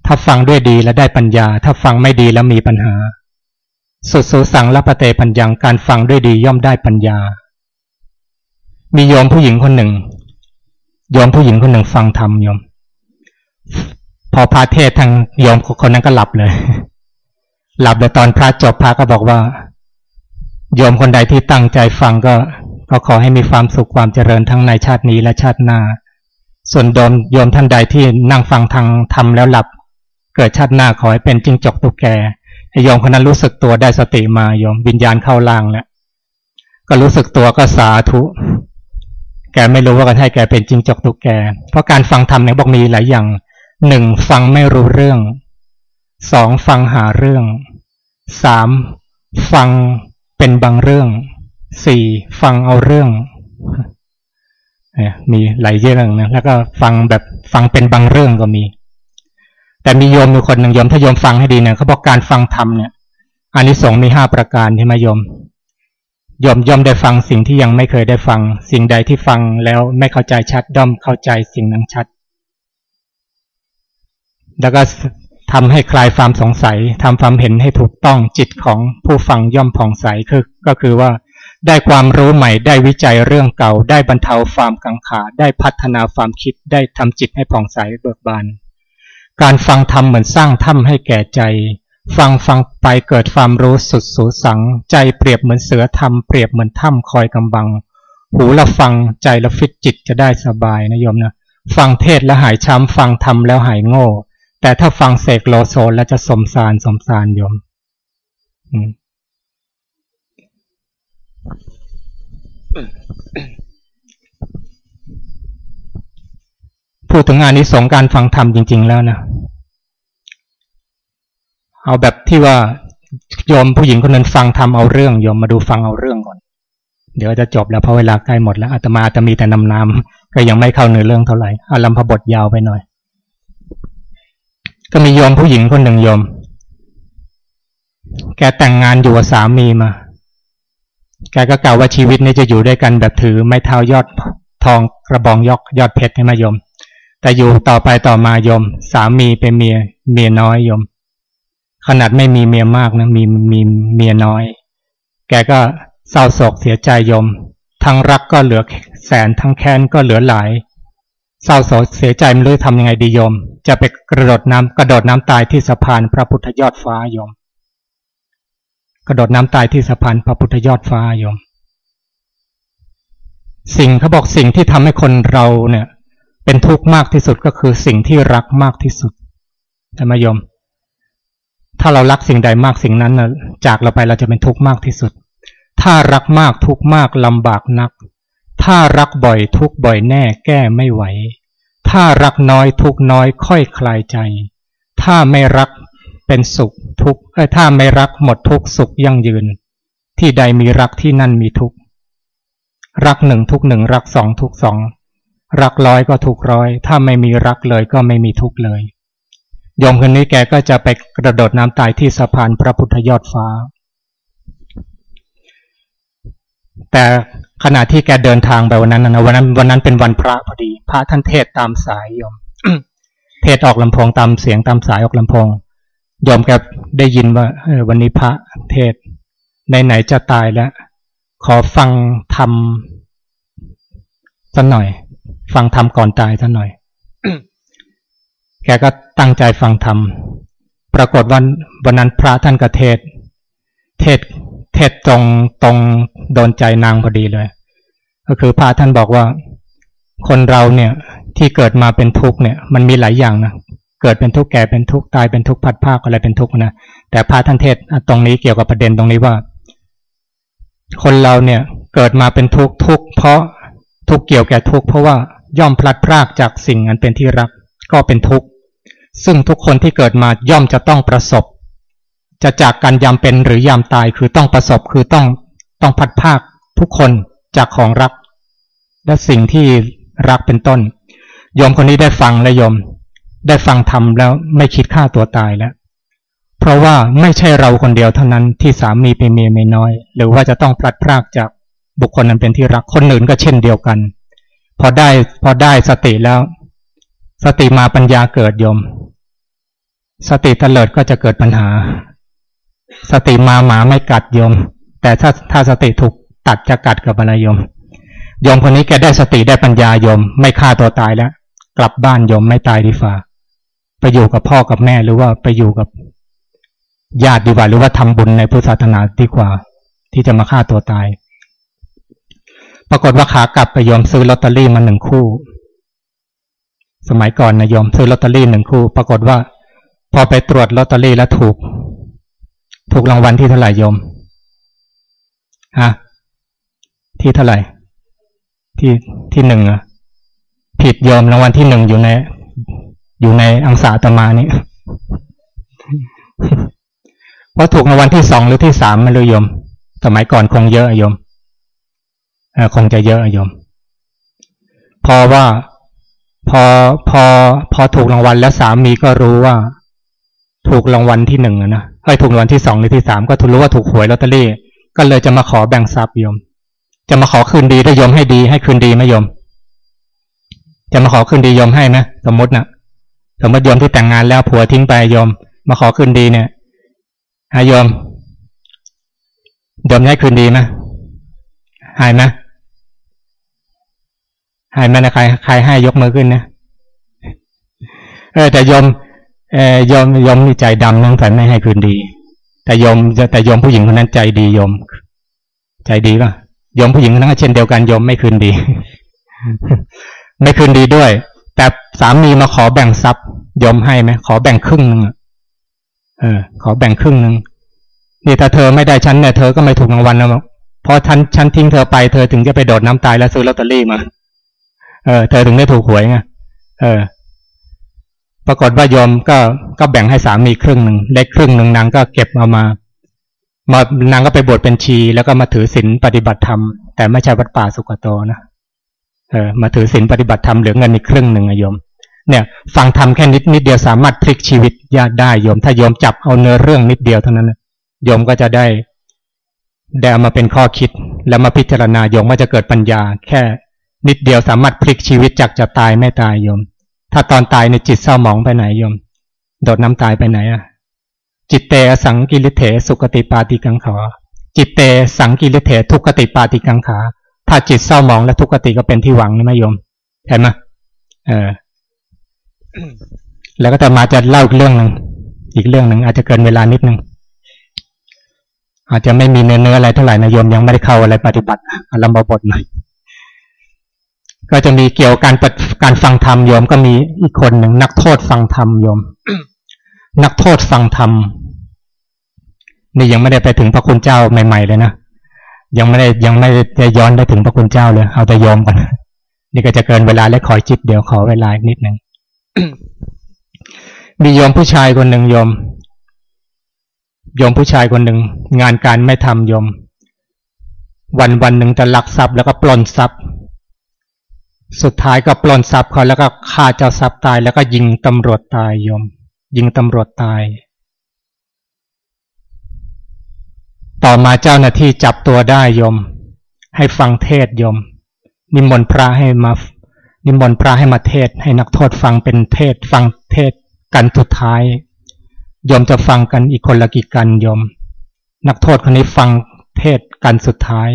ถ้าฟังด้วยดีแล้วได้ปัญญา ถ้าฟังไม่ดีแล้วมีปัญหา สุดสูสังละปะเตปัญญังการฟังด้วยดีย่อมได้ปัญญา มีโยมผู้หญิงคนหนึ่งโยมผู้หญิงคนหนึ่งฟังธรรมโยม พอพระเทศทางโยมคนนั้นก็หลับเลย หลับเลยตอนพระจบพระก็บอกว่า โยมคนใดที่ตั้งใจฟังก็ก็ขอให้มีความสุขความเจริญทั้งในชาตินี้และชาติหน้า ส่วนโดมโยมท่านใดที่นั่งฟังทางทำแล้วหลับ เกิดชาติหน้าขอให้เป็นจิงจกตุกแกโยมคนนั้นรู้สึกตัวได้สติมาโยมวิญญาณเข้าล่างแล้วก็รู้สึกตัวก็สาธุ แกไม่รู้ว่ากันให้แกเป็นจริงจกตุกแก เพราะการฟังธรรมเนี่ยบอกมีหลายอย่าง หนึ่งฟังไม่รู้เรื่องสองฟังหาเรื่องสามฟังเป็นบางเรื่องสี่ฟังเอาเรื่องมีหลายเรื่องนะแล้วก็ฟังแบบฟังเป็นบางเรื่องก็มี แต่มีโยมมีคนหนึ่งโยมถ้าโยมฟังให้ดีเนี่ยเขาบอกการฟังธรรมเนี่ยอันนี้สงมีห้าประการใช่ไหมโยมโยมย่อมได้ฟังสิ่งที่ยังไม่เคยได้ฟัง สิ่งใดที่ฟังแล้วไม่เข้าใจชัดด้อมเข้าใจสิ่งนั้นชัด แล้วก็ทำให้คลายความสงสัยทำความเห็นให้ถูกต้องจิตของผู้ฟังย่อมผ่องใสคือก็คือว่า ได้ความรู้ใหม่ได้วิจัยเรื่องเก่า ได้บรรเทาความกังขาได้พัฒนาความคิดได้ทำจิตให้ผ่องใสเบิกบาน การฟังธรรมเหมือนสร้างถ้ำให้แก่ใจ ฟังฟังไปเกิดความรู้สุดสูสัง ใจเปรียบเหมือนเสือธรรมเปรียบเหมือนถ้ำคอยกำบัง หูละฟังใจละฟิตจิตจะได้สบายนะโยมนะฟังเทศแล้วหายช้ำฟังธรรมแล้วหายโง่ แต่ถ้าฟังเสกโลโซแล้วจะสมสารสมสารโยมพูดถึงงานนี้สงการฟังธรรมจริง ๆ แล้วนะ เอาแบบที่ว่าโยมผู้หญิงคนนั้นฟังธรรมเอาเรื่องโยมมาดูฟังเอาเรื่องก่อน เดี๋ยวจะจบแล้วเพราะเวลาใกล้หมดแล้วอาตมาจะมีแต่นำนำก็ยังไม่เข้าเนื้อเรื่องเท่าไหร่อารัมพบทยาวไปหน่อย ก็มีโยมผู้หญิงคนหนึ่งโยม แกแต่งงานอยู่กับสามีมา แกก็กล่าวว่าชีวิตนี้จะอยู่ด้วยกันแบบถือไม้เท้ายอดทองกระบองยอกยอดเพชรให้มายม แต่อยู่ต่อไปต่อมายม สามีเป็นเมีย เมียน้อยยม ขนาดไม่มีเมียมากนะมีมีเมียน้อย แกก็เศร้าโศกเสียใจยม ทั้งรักก็เหลือแสนทั้งแค้นก็เหลือหลาย เศร้าโศกเสียใจไม่รู้ทำยังไงดีโยม จะไปกระโดดน้ำกระโดดน้ำตายที่สะพานพระพุทธยอดฟ้าโยม กระโดดน้ำตายที่สะพานพระพุทธยอดฟ้าโยม สิ่งเขาบอกสิ่งที่ทำให้คนเราเนี่ย เป็นทุกข์มากที่สุดก็คือสิ่งที่รักมากที่สุดแต่มาโยม ถ้าเรารักสิ่งใดมากสิ่งนั้นนะจากเราไปเราจะเป็นทุกข์มากที่สุด ถ้ารักมากทุกข์มากลำบากนัก ถ้ารักบ่อยทุกบ่อยแน่แก้ไม่ไหว ถ้ารักน้อยทุกน้อยค่อยคลายใจ ถ้าไม่รักเป็นสุขทุกถ้าไม่รักหมดทุกสุขยั่งยืน ที่ใดมีรักที่นั่นมีทุกรักหนึ่งทุกหนึ่งรักสองทุกสองรักร้อยก็ทุกร้อย ถ้าไม่มีรักเลยก็ไม่มีทุกเลยยมคนนี้แกก็จะไปกระโดดน้ำตายที่สะพานพระพุทธยอดฟ้า แต่ขณะที่แกเดินทางไปวันนั้นนะวันนั้นวันนั้นเป็นวันพระพอดี พระท่านเทศตามสายยม เทศออกลำโพงตามเสียงตามสายออกลำโพงยอมกับได้ยินว่าวันนี้พระเทศในไหนจะตายแล้ว ขอฟังธรรมสักหน่อย ฟังธรรมก่อนตายสักหน่อย แกก็ตั้งใจฟังธรรมปรากฏวันวันนั้นพระท่านก็เทศ เทศ เทศตรงตรงโดนใจนางพอดีเลย ก็คือพระท่านบอกว่า คนเราเนี่ยที่เกิดมาเป็นทุกข์เนี่ย มันมีหลายอย่างนะเกิดเป็นทุกข์แก่เป็นทุกข์ตายเป็นทุกข์พัดภาคอะไรเป็นทุกข์นะแต่พระท่านเทศตรงนี้เกี่ยวกับประเด็นตรงนี้ว่า คนเราเนี่ยเกิดมาเป็นทุกข์ทุกข์เพราะทุกข์เกี่ยวแก่ทุกข์เพราะว่าย่อมพลัดพรากจากสิ่งอันเป็นที่รักก็เป็นทุกข์ซึ่งทุกคนที่เกิดมาย่อมจะต้องประสบ จะจากการยามเป็นหรือยามตายคือต้องประสบคือต้องต้องพัดภาคทุกคนจากของรัก และสิ่งที่รักเป็นต้นโยมคนนี้ได้ฟังและโยม ได้ฟังธรรมแล้วไม่คิดฆ่าตัวตายแล้ว เพราะว่าไม่ใช่เราคนเดียวเท่านั้นที่สามีเป็นเมียไม่น้อย หรือว่าจะต้องพลัดพรากจากบุคคลนั้นเป็นที่รักคนอื่นก็เช่นเดียวกัน พอได้พอได้สติแล้ว สติมาปัญญาเกิดยม สติเตลิดก็จะเกิดปัญหา สติมาหมาไม่กัดยม แต่ถ้าถ้าสติถูกตัดจะกัดกับอะไรยมยมคนนี้แกได้สติได้ปัญญายม ไม่ฆ่าตัวตายแล้ว กลับบ้านยมไม่ตายดีฝ่าไปอยู่กับพ่อกับแม่หรือว่าไปอยู่กับญาติดีกว่าหรือว่าทำบุญในพุทธศาสนาดีกว่า ที่จะมาฆ่าตัวตาย ปรากฏว่าขากลับไปยอมซื้อลอตเตอรี่มาหนึ่งคู่ สมัยก่อนนะยอมซื้อลอตเตอรี่หนึ่งคู่ ปรากฏว่า พอไปตรวจลอตเตอรี่แล้วถูก ถูกรางวัลที่เท่าไหร่ยมฮะที่เท่าไหร่ ที่ที่หนึ่งอะผิดโยมรางวัลที่หนึ่งอยู่ใน อยู่ในอังสาตมานี่ว่าถูกในวันที่สองหรือที่สามไม่รู้ยม สมัยก่อนคงเยอะยมคงจะเยอะยม พอว่าพอพอพอถูกรางวัลแล้วสามีก็รู้ว่า ถูกรางวัลที่หนึ่งนะ ไอ้ถูกรางวัลที่สองหรือที่สามก็ทุรู้ว่าถูกหวยลอตเตอรี่ ก็เลยจะมาขอแบ่งทรัพย์โยม จะมาขอคืนดีได้ยมให้ดีให้คืนดีไหมโยม จะมาขอคืนดียมให้ไหมสมมตินะสมมติโยมที่แต่งงานแล้วผัวทิ้งไปโยม มาขอคืนดีเนี่ยหายโยมโยมให้คืนดีไหมหายไหมหายไหมนะใครใครให้ยกมือขึ้นนะเออแต่โยม เออยอมยอมมีใจดำนั่งแต่ไม่ให้คืนดี แต่ยอมแต่ยอมผู้หญิงคนนั้นใจดียอม ใจดีป่ะยอมผู้หญิงคนนั้นเช่นเดียวกันยอมไม่คืนดี ไม่คืนดีด้วย แต่สามีมาขอแบ่งทรัพย์ยอมให้ไหมขอแบ่งครึ่งหนึ่งเออ ขอแบ่งครึ่งหนึ่งนี่ถ้าเธอไม่ได้ฉันเนี่ยเธอก็ไม่ถูกรางวัลนะเพราะฉันฉันทิ้งเธอไปเธอถึงจะไปโดดน้ำตายแล้วซื้อลอตเตอรี่มา เออ เธอถึงได้ถูกหวยไงเออ ปรากฏว่ายอมก็ก็แบ่งให้สามีครึ่งหนึ่งเล็กครึ่งหนึ่งนางก็เก็บเอามามานางก็ไปบวชเป็นชี แล้วก็มาถือศีลปฏิบัติธรรม แต่ไม่ใช่วัดป่าสุกโตนะเออมาถือศีลปฏิบัติธรรมเหลือเงินอีกครึ่งหนึ่งอะโยม เนี่ย ฟังธรรมแค่นิดนิดเดียวสามารถพลิกชีวิตญาติได้โยม ถ้าโยมจับเอาเนื้อเรื่องนิดเดียวเท่านั้นโยมก็จะได้ได้มาเป็นข้อคิด แล้วมาพิจารณาโยมว่าจะเกิดปัญญา แค่นิดเดียวสามารถพลิกชีวิตจากจะตายไม่ตายโยม ถ้าตอนตายในจิตเศร้าหมองไปไหนโยม โดดน้ำตายไปไหนอะ จิตเตสังกิริเถสุกติปาติกังขาจิตเตสังกิริเถทุกติปาติกังขาถ้าจิตเศร้าหมองและทุกติก็เป็นที่หวังนะโยมเห็นไหมเออ แล้วก็จะมาจะเล่าอีกเรื่องหนึ่งอีกเรื่องหนึ่งอาจจะเกินเวลานิดนึงอาจจะไม่มีเนื้อเนื้ออะไรเท่าไหร่นะโยมยังไม่ได้เข้าอะไรปฏิบัติอารมณ์บทหน่อย ก็จะมีเกี่ยวกับการการฟังธรรมโยมก็มีอีกคนหนึ่งนักโทษฟังธรรมโยม นักโทษฟังธรรมนี่ยังไม่ได้ไปถึงพระคุณเจ้าใหม่ ๆ เลยนะยังไม่ได้ยังไม่ได้ย้อนได้ถึงพระคุณเจ้าเลย เอาแต่โยมกันนี่ก็จะเกินเวลาและขอจิตเดี๋ยวขอเวลานิดหนึ่งมีโยมผู้ชายคนหนึ่งโยมโยมผู้ชายคนหนึ่งงานการไม่ทำโยม วันวันหนึ่งจะลักทรัพย์แล้วก็ปล้นทรัพย์ สุดท้ายก็ปล้นทรัพย์เขาแล้วก็ฆ่าเจ้าทรัพย์ตาย แล้วก็ยิงตำรวจตายโยม ยิงตำรวจตาย ต่อมาเจ้าหน้าที่จับตัวได้โยม ให้ฟังเทศโยม นิมนต์พระให้มานิมนต์พระให้มาเทศ ให้นักโทษฟังเป็นเทศ ฟังเทศกันสุดท้ายยมจะฟังกันอีกคนละกี่กันยม นักโทษคนนี้ฟังเทศกันสุดท้าย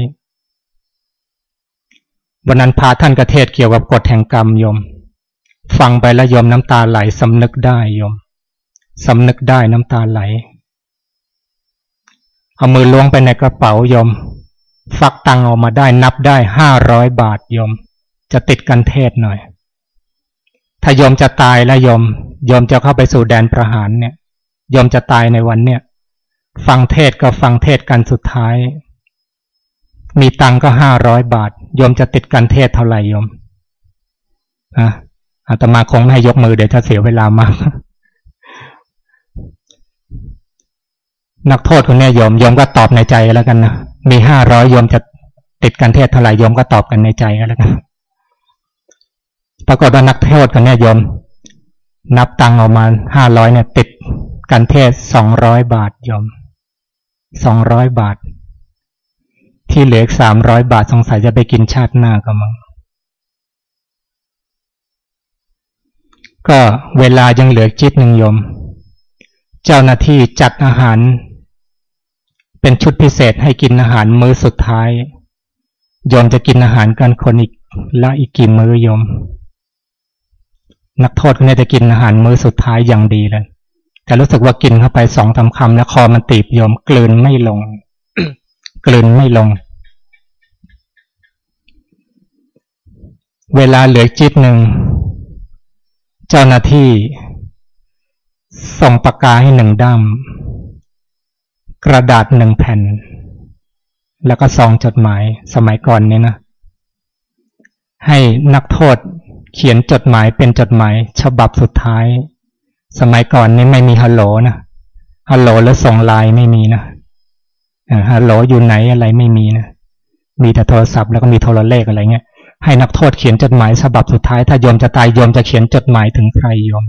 วันนั้นพาท่านกระเทศเกี่ยวกับกฎแห่งกรรมยม ฟังไปแล้วยมน้ำตาไหลสำนึกได้ยมสำนึกได้น้ำตาไหล เอามือล้วงไปในกระเป๋ายม ฟักตังออกมาได้นับได้ห้าร้อยบาทยม จะติดกันเทศหน่อย ถ้ายมจะตายแล้วยม ยมจะเข้าไปสู่แดนประหารเนี่ย ยมจะตายในวันเนี่ย ฟังเทศก็ฟังเทศกันสุดท้าย มีตังก็ห้าร้อยบาทโยมจะติดกันเทศเท่าไหร่โยมอะอาตมาคงไม่ให้ยกมือเดี๋ยวจะเสียเวลามาก นักโทษคนนี้โยมโยมก็ตอบในใจแล้วกันนะมีห้าร้อยโยมจะติดกันเทศเท่าไหร่โยมก็ตอบกันในใจแล้วกันปรากฏว่านักโทษคนนี้โยม นับตังออกมาห้าร้อยเนี่ย ติดกันเทศสองร้อยบาทโยมสองร้อยบาท ที่เหลือสามร้อยบาทสงสัยจะไปกินชาติหน้าก็มั้งก็เวลายังเหลือจิตหนึ่งยม เจ้าหน้าที่จัดอาหาร เป็นชุดพิเศษให้กินอาหารมื้อสุดท้ายยมจะกินอาหารกันคนอีกละอีกกี่มื้อยม นักโทษคนนี้จะกินอาหารมื้อสุดท้ายอย่างดีเลย แต่รู้สึกว่ากินเข้าไปสองสาคำแล้วคอมันตีบยมกลืนไม่ลง กลืนไม่ลง เวลาเหลือจิตหนึ่ง เจ้าหน้าที่ ส่งปากกาให้หนึ่งด้ามกระดาษหนึ่งแผ่น แล้วก็ซองจดหมายสมัยก่อนเนี่ยนะ ให้นักโทษเขียนจดหมายเป็นจดหมาย ฉบับสุดท้าย สมัยก่อนนี่ไม่มีฮัลโหลนะฮัลโหลแล้วส่งไลน์ไม่มีนะฮัลโหลอยู่ไหนอะไรไม่มีนะมีแต่โทรศัพท์แล้วก็มีโทรเลขอะไรเงี้ย ให้นักโทษเขียนจดหมายฉบับสุดท้ายถ้าโยมจะตายโยมจะเขียนจดหมายถึงใครโยม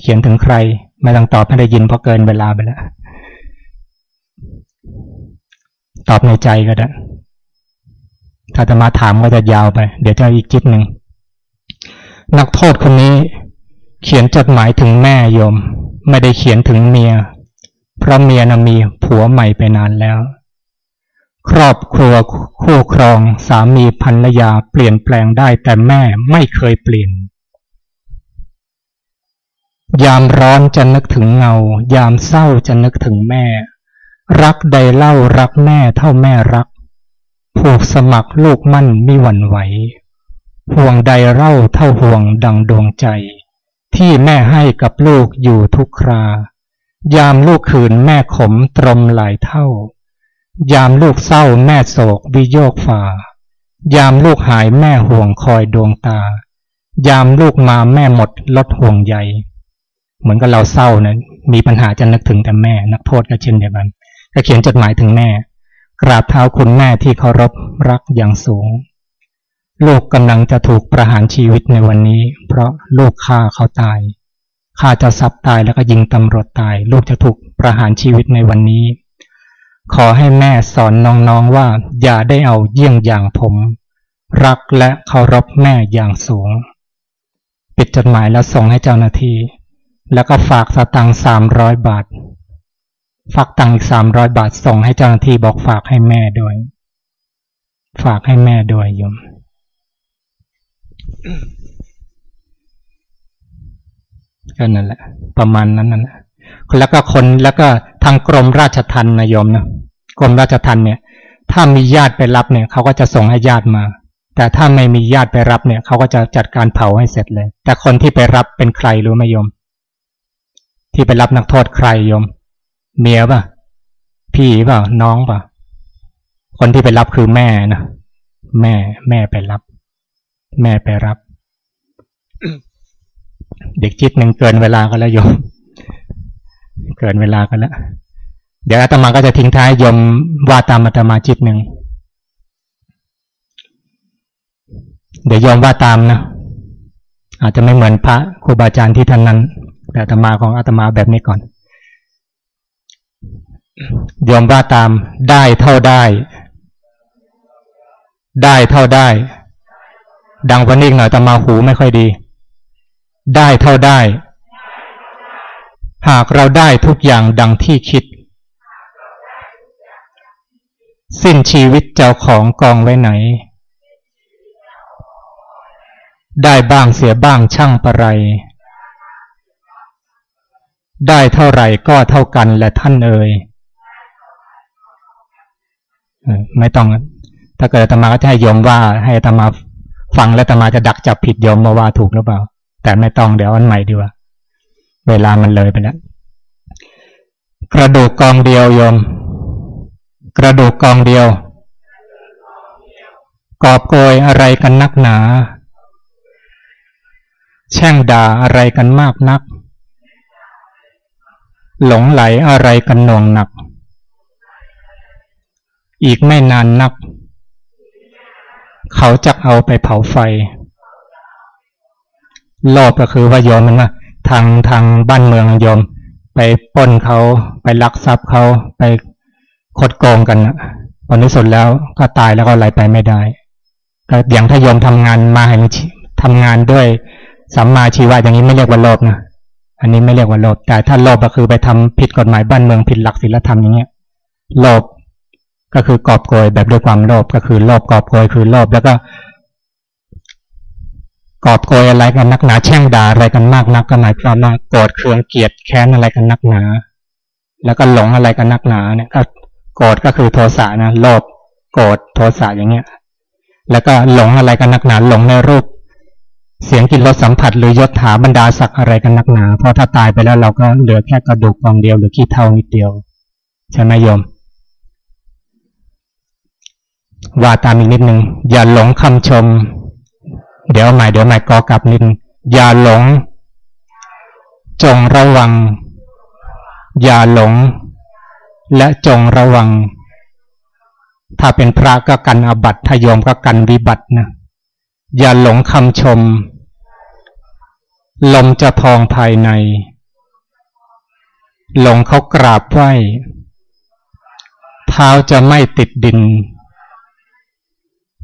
เขียนถึงใคร ไม่ต้องตอบให้ได้ยินเพราะเกินเวลาไปแล้วตอบในใจก็ได้ ถ้าจะมาถามก็จะยาวไป เดี๋ยวจะอีกจิตหนึ่ง นักโทษคนนี้ เขียนจดหมายถึงแม่โยม ไม่ได้เขียนถึงเมีย เพราะเมียนะมีผัวใหม่ไปนานแล้ว ครอบครัวคู่ครองสามีภรรยาเปลี่ยนแปลงได้แต่แม่ไม่เคยเปลี่ยน ยามร้อนจะนึกถึงเงา ยามเศร้าจะนึกถึงแม่ รักใดเล่ารักแม่เท่าแม่รัก ผูกสมัครลูกมั่นไม่หวั่นไหว ห่วงใดเล่าเท่าห่วงดังดวงใจ ที่แม่ให้กับลูกอยู่ทุกครา ยามลูกขืนแม่ขมตรมหลายเท่า ยามลูกเศร้าแม่โศกวิโยกฝ่า ยามลูกหายแม่ห่วงคอยดวงตา ยามลูกมาแม่หมดลดห่วงใย เหมือนกับเราเศร้านะมีปัญหาจะนึกถึงแต่แม่ นักโทษก็เช่นเดียวกันก็เขียนจดหมายถึงแม่ กราบเท้าคุณแม่ที่เคารพรักอย่างสูง ลูกกำลังจะถูกประหารชีวิตในวันนี้ เพราะลูกฆ่าเขาตายฆ่าจ้าทรัพย์ตายแล้วก็ยิงตำรวจตาย ลูกจะถูกประหารชีวิตในวันนี้ ขอให้แม่สอนน้องๆว่า อย่าได้เอาเยี่ยงอย่างผม รักและเคารพแม่อย่างสูง ปิดจดหมายแล้วส่งให้เจ้าหน้าที่ แล้วก็ฝากสตังค์สามร้อยบาท ฝากตังค์อีกสามร้อยบาทส่งให้เจ้าหน้าที่บอกฝากให้แม่ด้วย ฝากให้แม่ด้วยยมก็นั่นแหละ ประมาณนั้นนั่นแหละแล้วก็คนแล้วก็ทางกรมราชทัณฑ์นะยมนะ กรมราชทัณฑ์เนี่ย ถ้ามีญาติไปรับเนี่ยเขาก็จะส่งให้ญาติมา แต่ถ้าไม่มีญาติไปรับเนี่ยเขาก็จะจัดการเผาให้เสร็จเลย แต่คนที่ไปรับเป็นใครรู้ไหมโยม ที่ไปรับนักโทษใครโยม เมียป่ะ พี่เปล่าน้องป่ะ คนที่ไปรับคือแม่นะแม่แม่ไปรับ แม่ไปรับ เด็กจิตหนึ่งเกินเวลาก็แล้วโยม เกินเวลากันแล้ว เดี๋ยวอาตมาก็จะทิ้งท้ายยมว่าตามอาตมาจิตหนึ่ง เดี๋ยวโยมว่าตามนะ อาจจะไม่เหมือนพระครูบาอาจารย์ที่ท่านนั้น แต่อาตมาของอาตมาแบบนี้ก่อนโยมว่าตามได้เท่าได้ ได้เท่าได้ ดังวันนี้หน่อยตมาหูไม่ค่อยดี ได้เท่าได้ หากเราได้ทุกอย่างดังที่คิด สิ้นชีวิตเจ้าของกองไว้ไหน ได้บ้างเสียบ้างช่างประไรได้เท่าไหร่ก็เท่ากันและท่านเอ่ยไม่ต้อง ถ้าเกิดธรรมาก็จะให้ยมว่า ให้ธรรมาฟังแล้วตมาจะดักจับผิดยมมาว่าถูกหรือเปล่า แต่ไม่ต้องเดี๋ยวอันใหม่ดีกว่า เวลามันเลยไปแล้วกระดูกกองเดียวยม กระดูกกองเดียว กอบโกยอะไรกันนักหนา แช่งด่าอะไรกันมากนัก หลงไหลอะไรกันหน่วงหนัก อีกไม่นานนัก เขาจะเอาไปเผาไฟโลภก็คือว่าโยมมันว่าทางทางบ้านเมืองโยม ไปป้นเขาไปลักทรัพย์เขาไป คดโกงกันนะตอนนี้สุดแล้วก็ตายแล้วก็ไหลไปไม่ได้ ก็อย่างถ้าโยมทำงานมาให้ทำงานด้วยสัมมาชีวะอย่างนี้ไม่เรียกว่าโลภนะอันนี้ไม่เรียกว่าโลภแต่ถ้าโลภก็คือไปทำผิดกฎหมายบ้านเมืองผิดหลักศีลธรรมอย่างเงี้ยโลภก็คือกอบโกยแบบด้วยความโลภก็คือโลภกอบโกยคือโลภแล้วก็ กอบโกยอะไรกันนักหนาแช่งด่าอะไรกันมากนักก็หมายความว่าโกรธเคืองเกลียดแค้นอะไรกันนักหนา แล้วก็หลงอะไรกันนักหนาเนี่ยก็ โกรธก็คือโทสะนะโลภโกรธโทสะอย่างเงี้ย แล้วก็หลงอะไรกันนักหนาหลงในรูป เสียงกินรสสัมผัสหรือยศถาบรรดาศักดิ์อะไรกันนักหนา เพราะถ้าตายไปแล้วเราก็เหลือแค่กระดูกกองเดียวหรือขี้เท่านิดเดียว ใช่ไหมโยมว่าตามอีกนิดหนึ่งอย่าหลงคำชม เดี๋ยวใหม่เดี๋ยวใหม่กอกลับนิดอย่าหลง จงระวัง อย่าหลง และจงระวัง ถ้าเป็นพระก็กันอบัตถ้าโยมก็กันวิบัตินะอย่าหลงคำชม ลมจะพองภายใน หลงเขากราบไหวเท้าจะไม่ติดดิน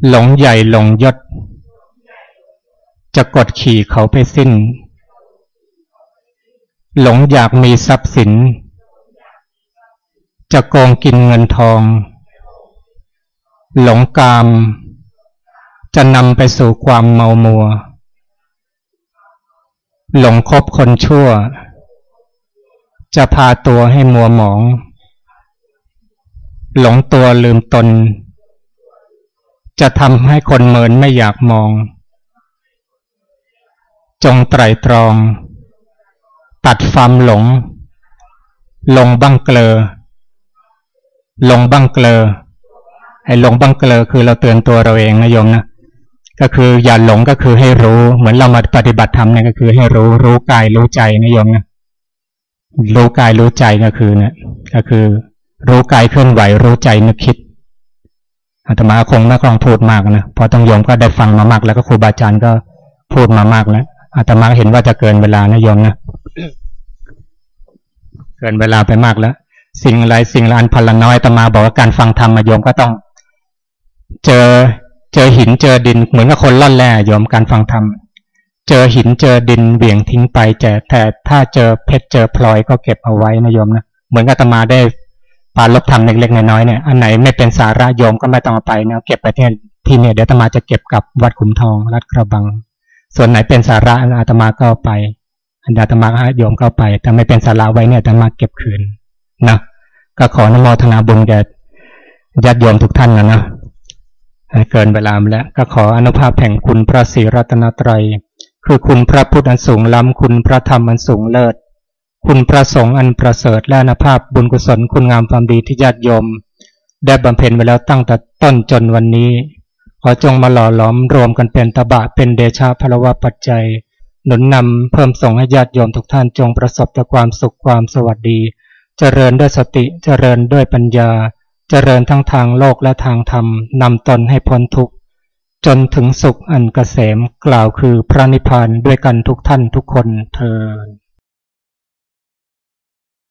หลงใหญ่หลงยศ จะกดขี่เขาไปสิ้น หลงอยากมีทรัพย์สิน จะโกงกินเงินทอง หลงกาม จะนำไปสู่ความเมามัว หลงคบคนชั่ว จะพาตัวให้มัวหมอง หลงตัวลืมตน จะทำให้คนเมินไม่อยากมอง จงไตรตรอง ตัดความหลง ลงบังเกลอ ลงบังเกลอไอ้ลงบังเกลอคือเราเตือนตัวเราเองนะโยมนะก็คืออย่าหลงก็คือให้รู้ เหมือนเรามาปฏิบัติธรรมเนี่ยก็คือให้รู้รู้กายรู้ใจนะโยมนะรู้กายรู้ใจก็คือเนี่ยก็คือ รู้กายเคลื่อนไหวรู้ใจนึกคิดอาตมาคงไม่คล่องพูดมากนะเพราะต้องโยมก็ได้ฟังมามากแล้วก็ครูบาอาจารย์ก็พูดมามากแล้วอาตมาเห็นว่าจะเกินเวลานะโยมนะเกินเวลาไปมากแล้ว สิ่งอะไรสิ่งละอันพันละน้อยตมาบอกว่าการฟังธรรมมโยมก็ต้อง เจอเจอหินเจอดินเหมือนกับคนล่อนแร่โยมการฟังธรรมเจอหินเจอดินเบี่ยงทิ้งไปแต่แต่ถ้าเจอเพชรเจอพลอยก็เก็บเอาไว้นะโยมนะเหมือนกับตมาได้ปาลบธรรมเล็กๆน้อยๆเนี่ยอันไหนไม่เป็นสาระโยมก็ไม่ต้องเอาไปนะเก็บไปที่ที่เนี่ยเดี๋ยวอาตมาจะเก็บกับวัดขุมทองรัดกระบัง ส่วนไหนเป็นสาระอาตมาก็ไป อันดาตมาโยมก็ไปแต่ไม่เป็นสาระไว้เนี่ยอาตมาเก็บคืน นะก็ขอนโมทนาบุญแก่ญาติโยมทุกท่านนะนะเกินเวลาแล้วก็ขออนุภาพแห่งคุณพระศรีรัตนตรัย คือคุณพระพุทธอันสูงล้ำคุณพระธรรมอันสูงเลิศ คุณพระสงฆ์อันประเสริฐและอนุภาพบุญกุศลคุณงามความดีที่ญาติโยม ได้บำเพ็ญไว้แล้วตั้งแต่ต้นจนวันนี้ ขอจงมาหล่อหลอมรวมกันเป็นตบะเป็นเดชาพลวะปัจจัย หนุนนำเพิ่มส่งให้ญาติโยมทุกท่านจงประสบแต่ความสุขความสวัสดี เจริญด้วยสติเจริญด้วยปัญญา เจริญทั้งทางโลกและทางธรรมนำตนให้พ้นทุกข์จนถึงสุขอันกเกษมกล่าวคือพระนิพพานด้วยกันทุกท่านทุกคนเทอ